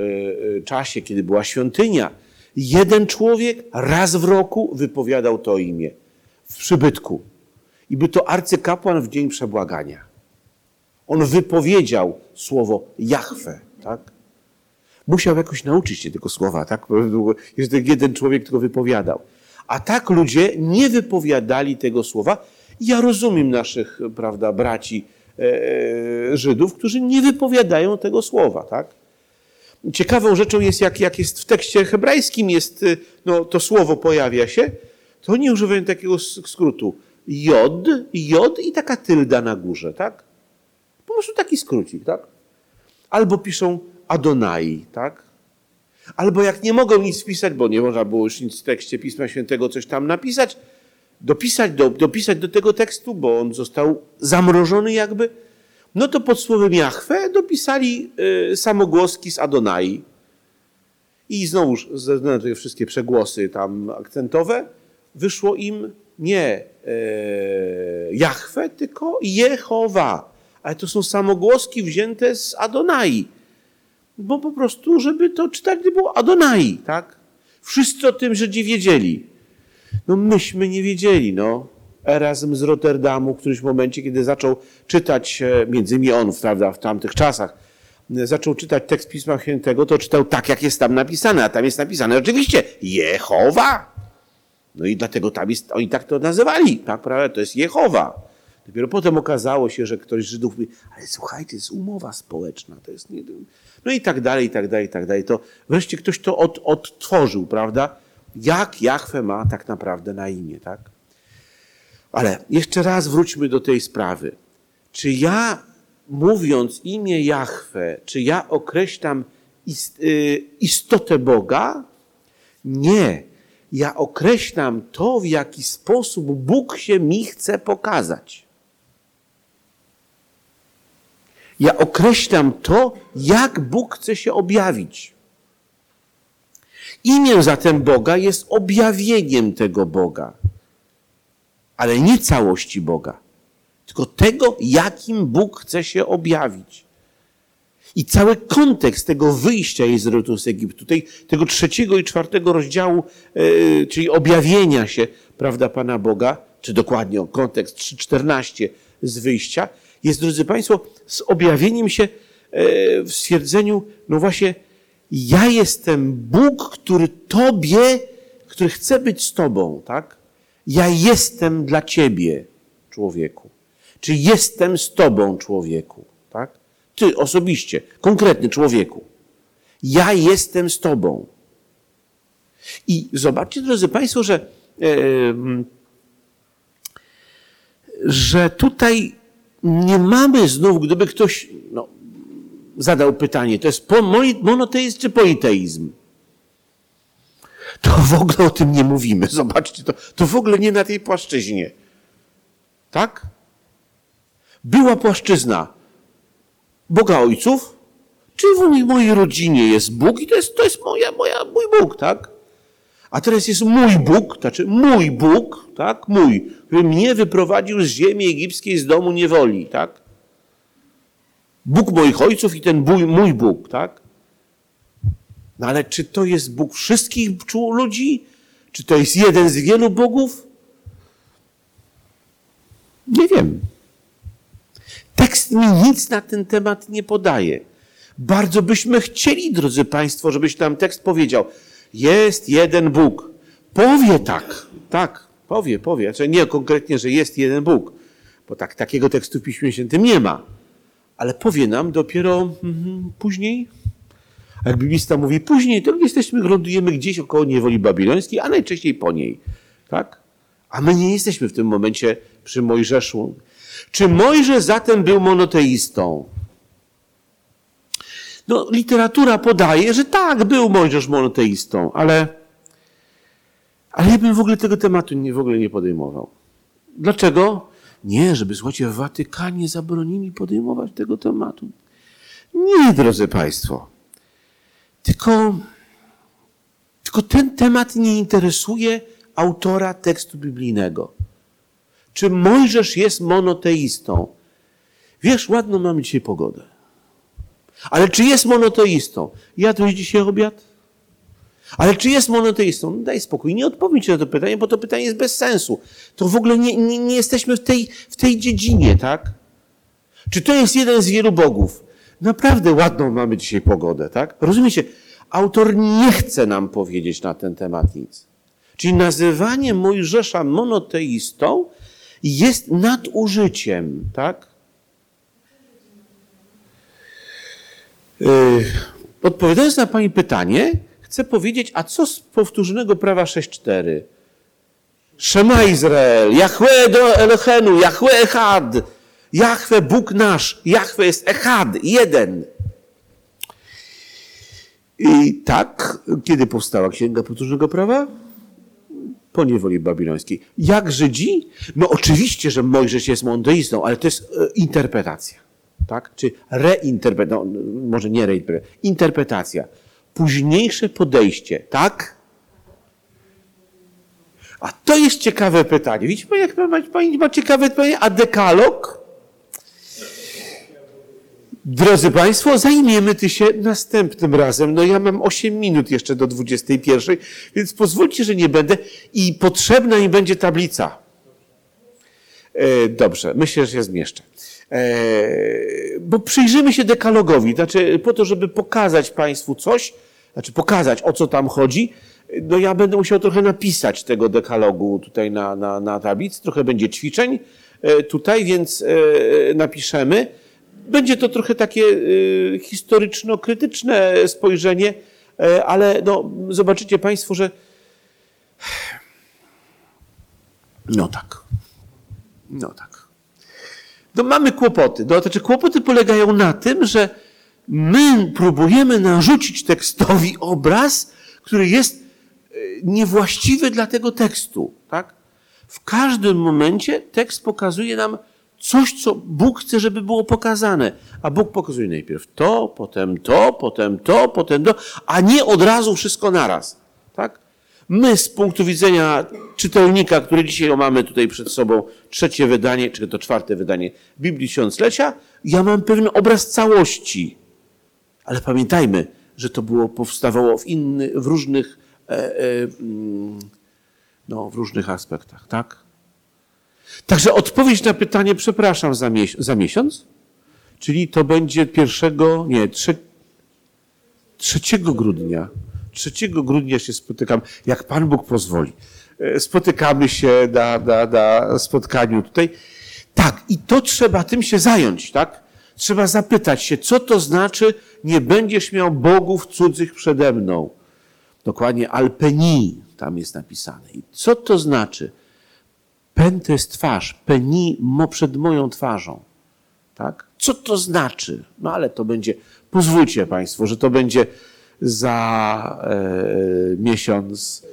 Speaker 1: e, czasie, kiedy była świątynia, jeden człowiek raz w roku wypowiadał to imię w przybytku. I by to arcykapłan w dzień przebłagania. On wypowiedział słowo Jahwe, tak? Musiał jakoś nauczyć się tego słowa, tak? Jest jeden człowiek, który wypowiadał. A tak ludzie nie wypowiadali tego słowa. Ja rozumiem naszych, prawda, braci e, Żydów, którzy nie wypowiadają tego słowa, tak? Ciekawą rzeczą jest, jak, jak jest w tekście hebrajskim, jest, y, no, to słowo pojawia się, to oni używają takiego skrótu. Jod, jod i taka tylda na górze, tak? Po prostu taki skrócik, tak? Albo piszą Adonai, tak? Albo jak nie mogą nic wpisać, bo nie można było już nic w tekście Pisma Świętego coś tam napisać, dopisać do, dopisać do tego tekstu, bo on został zamrożony jakby, no to pod słowem Jahwe dopisali y, samogłoski z Adonai. I znowuż, ze względu na te wszystkie przegłosy tam akcentowe, wyszło im nie y, Jahwe, tylko Jehowa. Ale to są samogłoski wzięte z Adonai. Bo po prostu, żeby to czytać, było Adonai, tak? Wszyscy o tym Żydzi wiedzieli. No myśmy nie wiedzieli, no. Erasm z Rotterdamu w którymś momencie, kiedy zaczął czytać, e, między innymi on prawda, w tamtych czasach, e, zaczął czytać tekst Pisma Świętego, to czytał tak, jak jest tam napisane, a tam jest napisane oczywiście Jehowa. No i dlatego tam jest, oni tak to nazywali, tak, prawda, to jest Jehowa. Dopiero potem okazało się, że ktoś z Żydów mówi, ale słuchajcie, to jest umowa społeczna, to jest nie... No i tak dalej, i tak dalej, i tak dalej. To wreszcie ktoś to od, odtworzył, prawda? Jak Jachwę ma tak naprawdę na imię, tak? Ale jeszcze raz wróćmy do tej sprawy. Czy ja, mówiąc imię Jahwe, czy ja określam y, istotę Boga? Nie. Ja określam to, w jaki sposób Bóg się mi chce pokazać. Ja określam to, jak Bóg chce się objawić. Imię zatem Boga jest objawieniem tego Boga ale nie całości Boga, tylko tego, jakim Bóg chce się objawić. I cały kontekst tego wyjścia Izraelitu z Egiptu, tej, tego trzeciego i czwartego rozdziału, yy, czyli objawienia się, prawda, Pana Boga, czy dokładnie kontekst 3.14 z wyjścia, jest, drodzy Państwo, z objawieniem się yy, w stwierdzeniu, no właśnie, ja jestem Bóg, który Tobie, który chce być z Tobą, tak? Ja jestem dla ciebie, człowieku. Czy jestem z tobą, człowieku? Tak? Ty osobiście, konkretny człowieku. Ja jestem z tobą. I zobaczcie, drodzy Państwo, że, yy, że tutaj nie mamy znów, gdyby ktoś no, zadał pytanie, to jest monoteizm czy politeizm? to w ogóle o tym nie mówimy. Zobaczcie, to, to w ogóle nie na tej płaszczyźnie. Tak? Była płaszczyzna Boga Ojców, czy w mojej rodzinie jest Bóg i to jest, to jest moja, moja, mój Bóg, tak? A teraz jest mój Bóg, znaczy mój Bóg, tak? Mój, który mnie wyprowadził z ziemi egipskiej, z domu niewoli, tak? Bóg moich ojców i ten mój, mój Bóg, tak? No ale czy to jest Bóg wszystkich ludzi? Czy to jest jeden z wielu bogów? Nie wiem. Tekst mi nic na ten temat nie podaje. Bardzo byśmy chcieli, drodzy Państwo, żebyś nam tekst powiedział. Jest jeden Bóg. Powie tak. Tak, powie, powie. Znaczy nie konkretnie, że jest jeden Bóg, bo tak, takiego tekstu w Piśmie Świętym nie ma. Ale powie nam dopiero mm, później, jak biblista mówi, później to jesteśmy, lądujemy gdzieś około niewoli babilońskiej, a najczęściej po niej. Tak? A my nie jesteśmy w tym momencie przy Mojżeszu. Czy Mojżesz zatem był monoteistą? No, literatura podaje, że tak, był Mojżesz monoteistą, ale, ale ja bym w ogóle tego tematu nie, w ogóle nie podejmował. Dlaczego? Nie, żeby, słuchajcie, w Watykanie zabronili podejmować tego tematu. Nie, drodzy Państwo. Tylko, tylko ten temat nie interesuje autora tekstu biblijnego. Czy Mojżesz jest monoteistą? Wiesz, ładno mamy dzisiaj pogodę. Ale czy jest monoteistą? Jadłeś dzisiaj obiad? Ale czy jest monoteistą? No daj spokój, nie odpowiem ci na to pytanie, bo to pytanie jest bez sensu. To w ogóle nie, nie, nie jesteśmy w tej, w tej dziedzinie, tak? Czy to jest jeden z wielu bogów? Naprawdę ładną mamy dzisiaj pogodę, tak? Rozumiecie? Autor nie chce nam powiedzieć na ten temat nic. Czyli nazywanie Mojżesza monoteistą jest nadużyciem, tak? Odpowiadając na Pani pytanie, chcę powiedzieć, a co z powtórzonego prawa 6.4? Szema Izrael, Jahwe do Elohenu, Jahwe Echad, Jahwe Bóg nasz, Jahwe jest Echad, jeden. I tak, kiedy powstała Księga Powtórzonego Prawa? Po niewoli babilońskiej. Jak Żydzi? No oczywiście, że Mojżesz jest monteistą, ale to jest e, interpretacja. Tak? Czy reinterpretacja, no, może nie reinterpretacja, interpretacja. Późniejsze podejście, tak? A to jest ciekawe pytanie. Widzicie, jak pani ma ciekawe pytanie, a dekalog? Drodzy Państwo, zajmiemy ty się następnym razem. No ja mam 8 minut jeszcze do 21, więc pozwólcie, że nie będę i potrzebna mi będzie tablica. E, dobrze, myślę, że się zmieszczę. E, bo przyjrzymy się dekalogowi, znaczy po to, żeby pokazać Państwu coś, znaczy pokazać o co tam chodzi, no ja będę musiał trochę napisać tego dekalogu tutaj na, na, na tablicy, trochę będzie ćwiczeń e, tutaj, więc e, napiszemy. Będzie to trochę takie historyczno-krytyczne spojrzenie, ale no, zobaczycie Państwo, że no tak. No tak. No mamy kłopoty. No, znaczy kłopoty polegają na tym, że my próbujemy narzucić tekstowi obraz, który jest e, niewłaściwy dla tego tekstu. Tak? W każdym momencie tekst pokazuje nam coś, co Bóg chce, żeby było pokazane. A Bóg pokazuje najpierw to, potem to, potem to, potem to, a nie od razu wszystko naraz. My z punktu widzenia czytelnika, który dzisiaj mamy tutaj przed sobą, trzecie wydanie, czy to czwarte wydanie Biblii Tysiąclecia, ja mam pewien obraz całości. Ale pamiętajmy, że to było, powstawało w innych, w różnych, e, e, mm, no, w różnych aspektach, tak? Także odpowiedź na pytanie, przepraszam, za, za miesiąc, czyli to będzie pierwszego, nie, trze 3 grudnia. 3 grudnia się spotykam, jak Pan Bóg pozwoli. E, Spotykamy się na, na, na spotkaniu tutaj. Tak, i to trzeba tym się zająć, tak? Trzeba zapytać się, co to znaczy, nie będziesz miał bogów cudzych przede mną. Dokładnie alpeni tam jest napisane. I co to znaczy? Pen to jest twarz, peni mo przed moją twarzą. Tak? Co to znaczy? No ale to będzie, pozwólcie Państwo, że to będzie za e, miesiąc.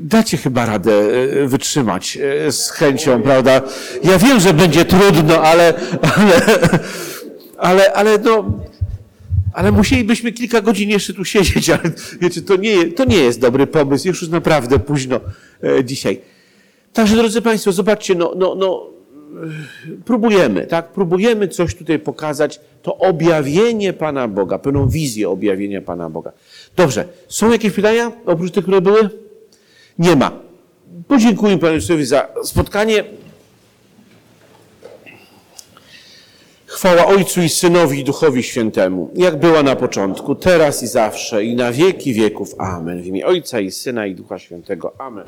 Speaker 1: Dacie chyba radę e, wytrzymać e, z chęcią, prawda? Ja wiem, że będzie trudno, ale, ale, ale, ale no, ale musielibyśmy kilka godzin jeszcze tu siedzieć, ale wiecie, to nie, to nie jest dobry pomysł, już już naprawdę późno dzisiaj. Także, drodzy Państwo, zobaczcie, no, no, no, próbujemy, tak? Próbujemy coś tutaj pokazać, to objawienie Pana Boga, pewną wizję objawienia Pana Boga. Dobrze, są jakieś pytania oprócz tych, które były? Nie ma. Podziękuję Panu Jezusowi za spotkanie. Chwała Ojcu i Synowi i Duchowi Świętemu, jak była na początku, teraz i zawsze i na wieki wieków. Amen. W imię Ojca i Syna i Ducha Świętego. Amen.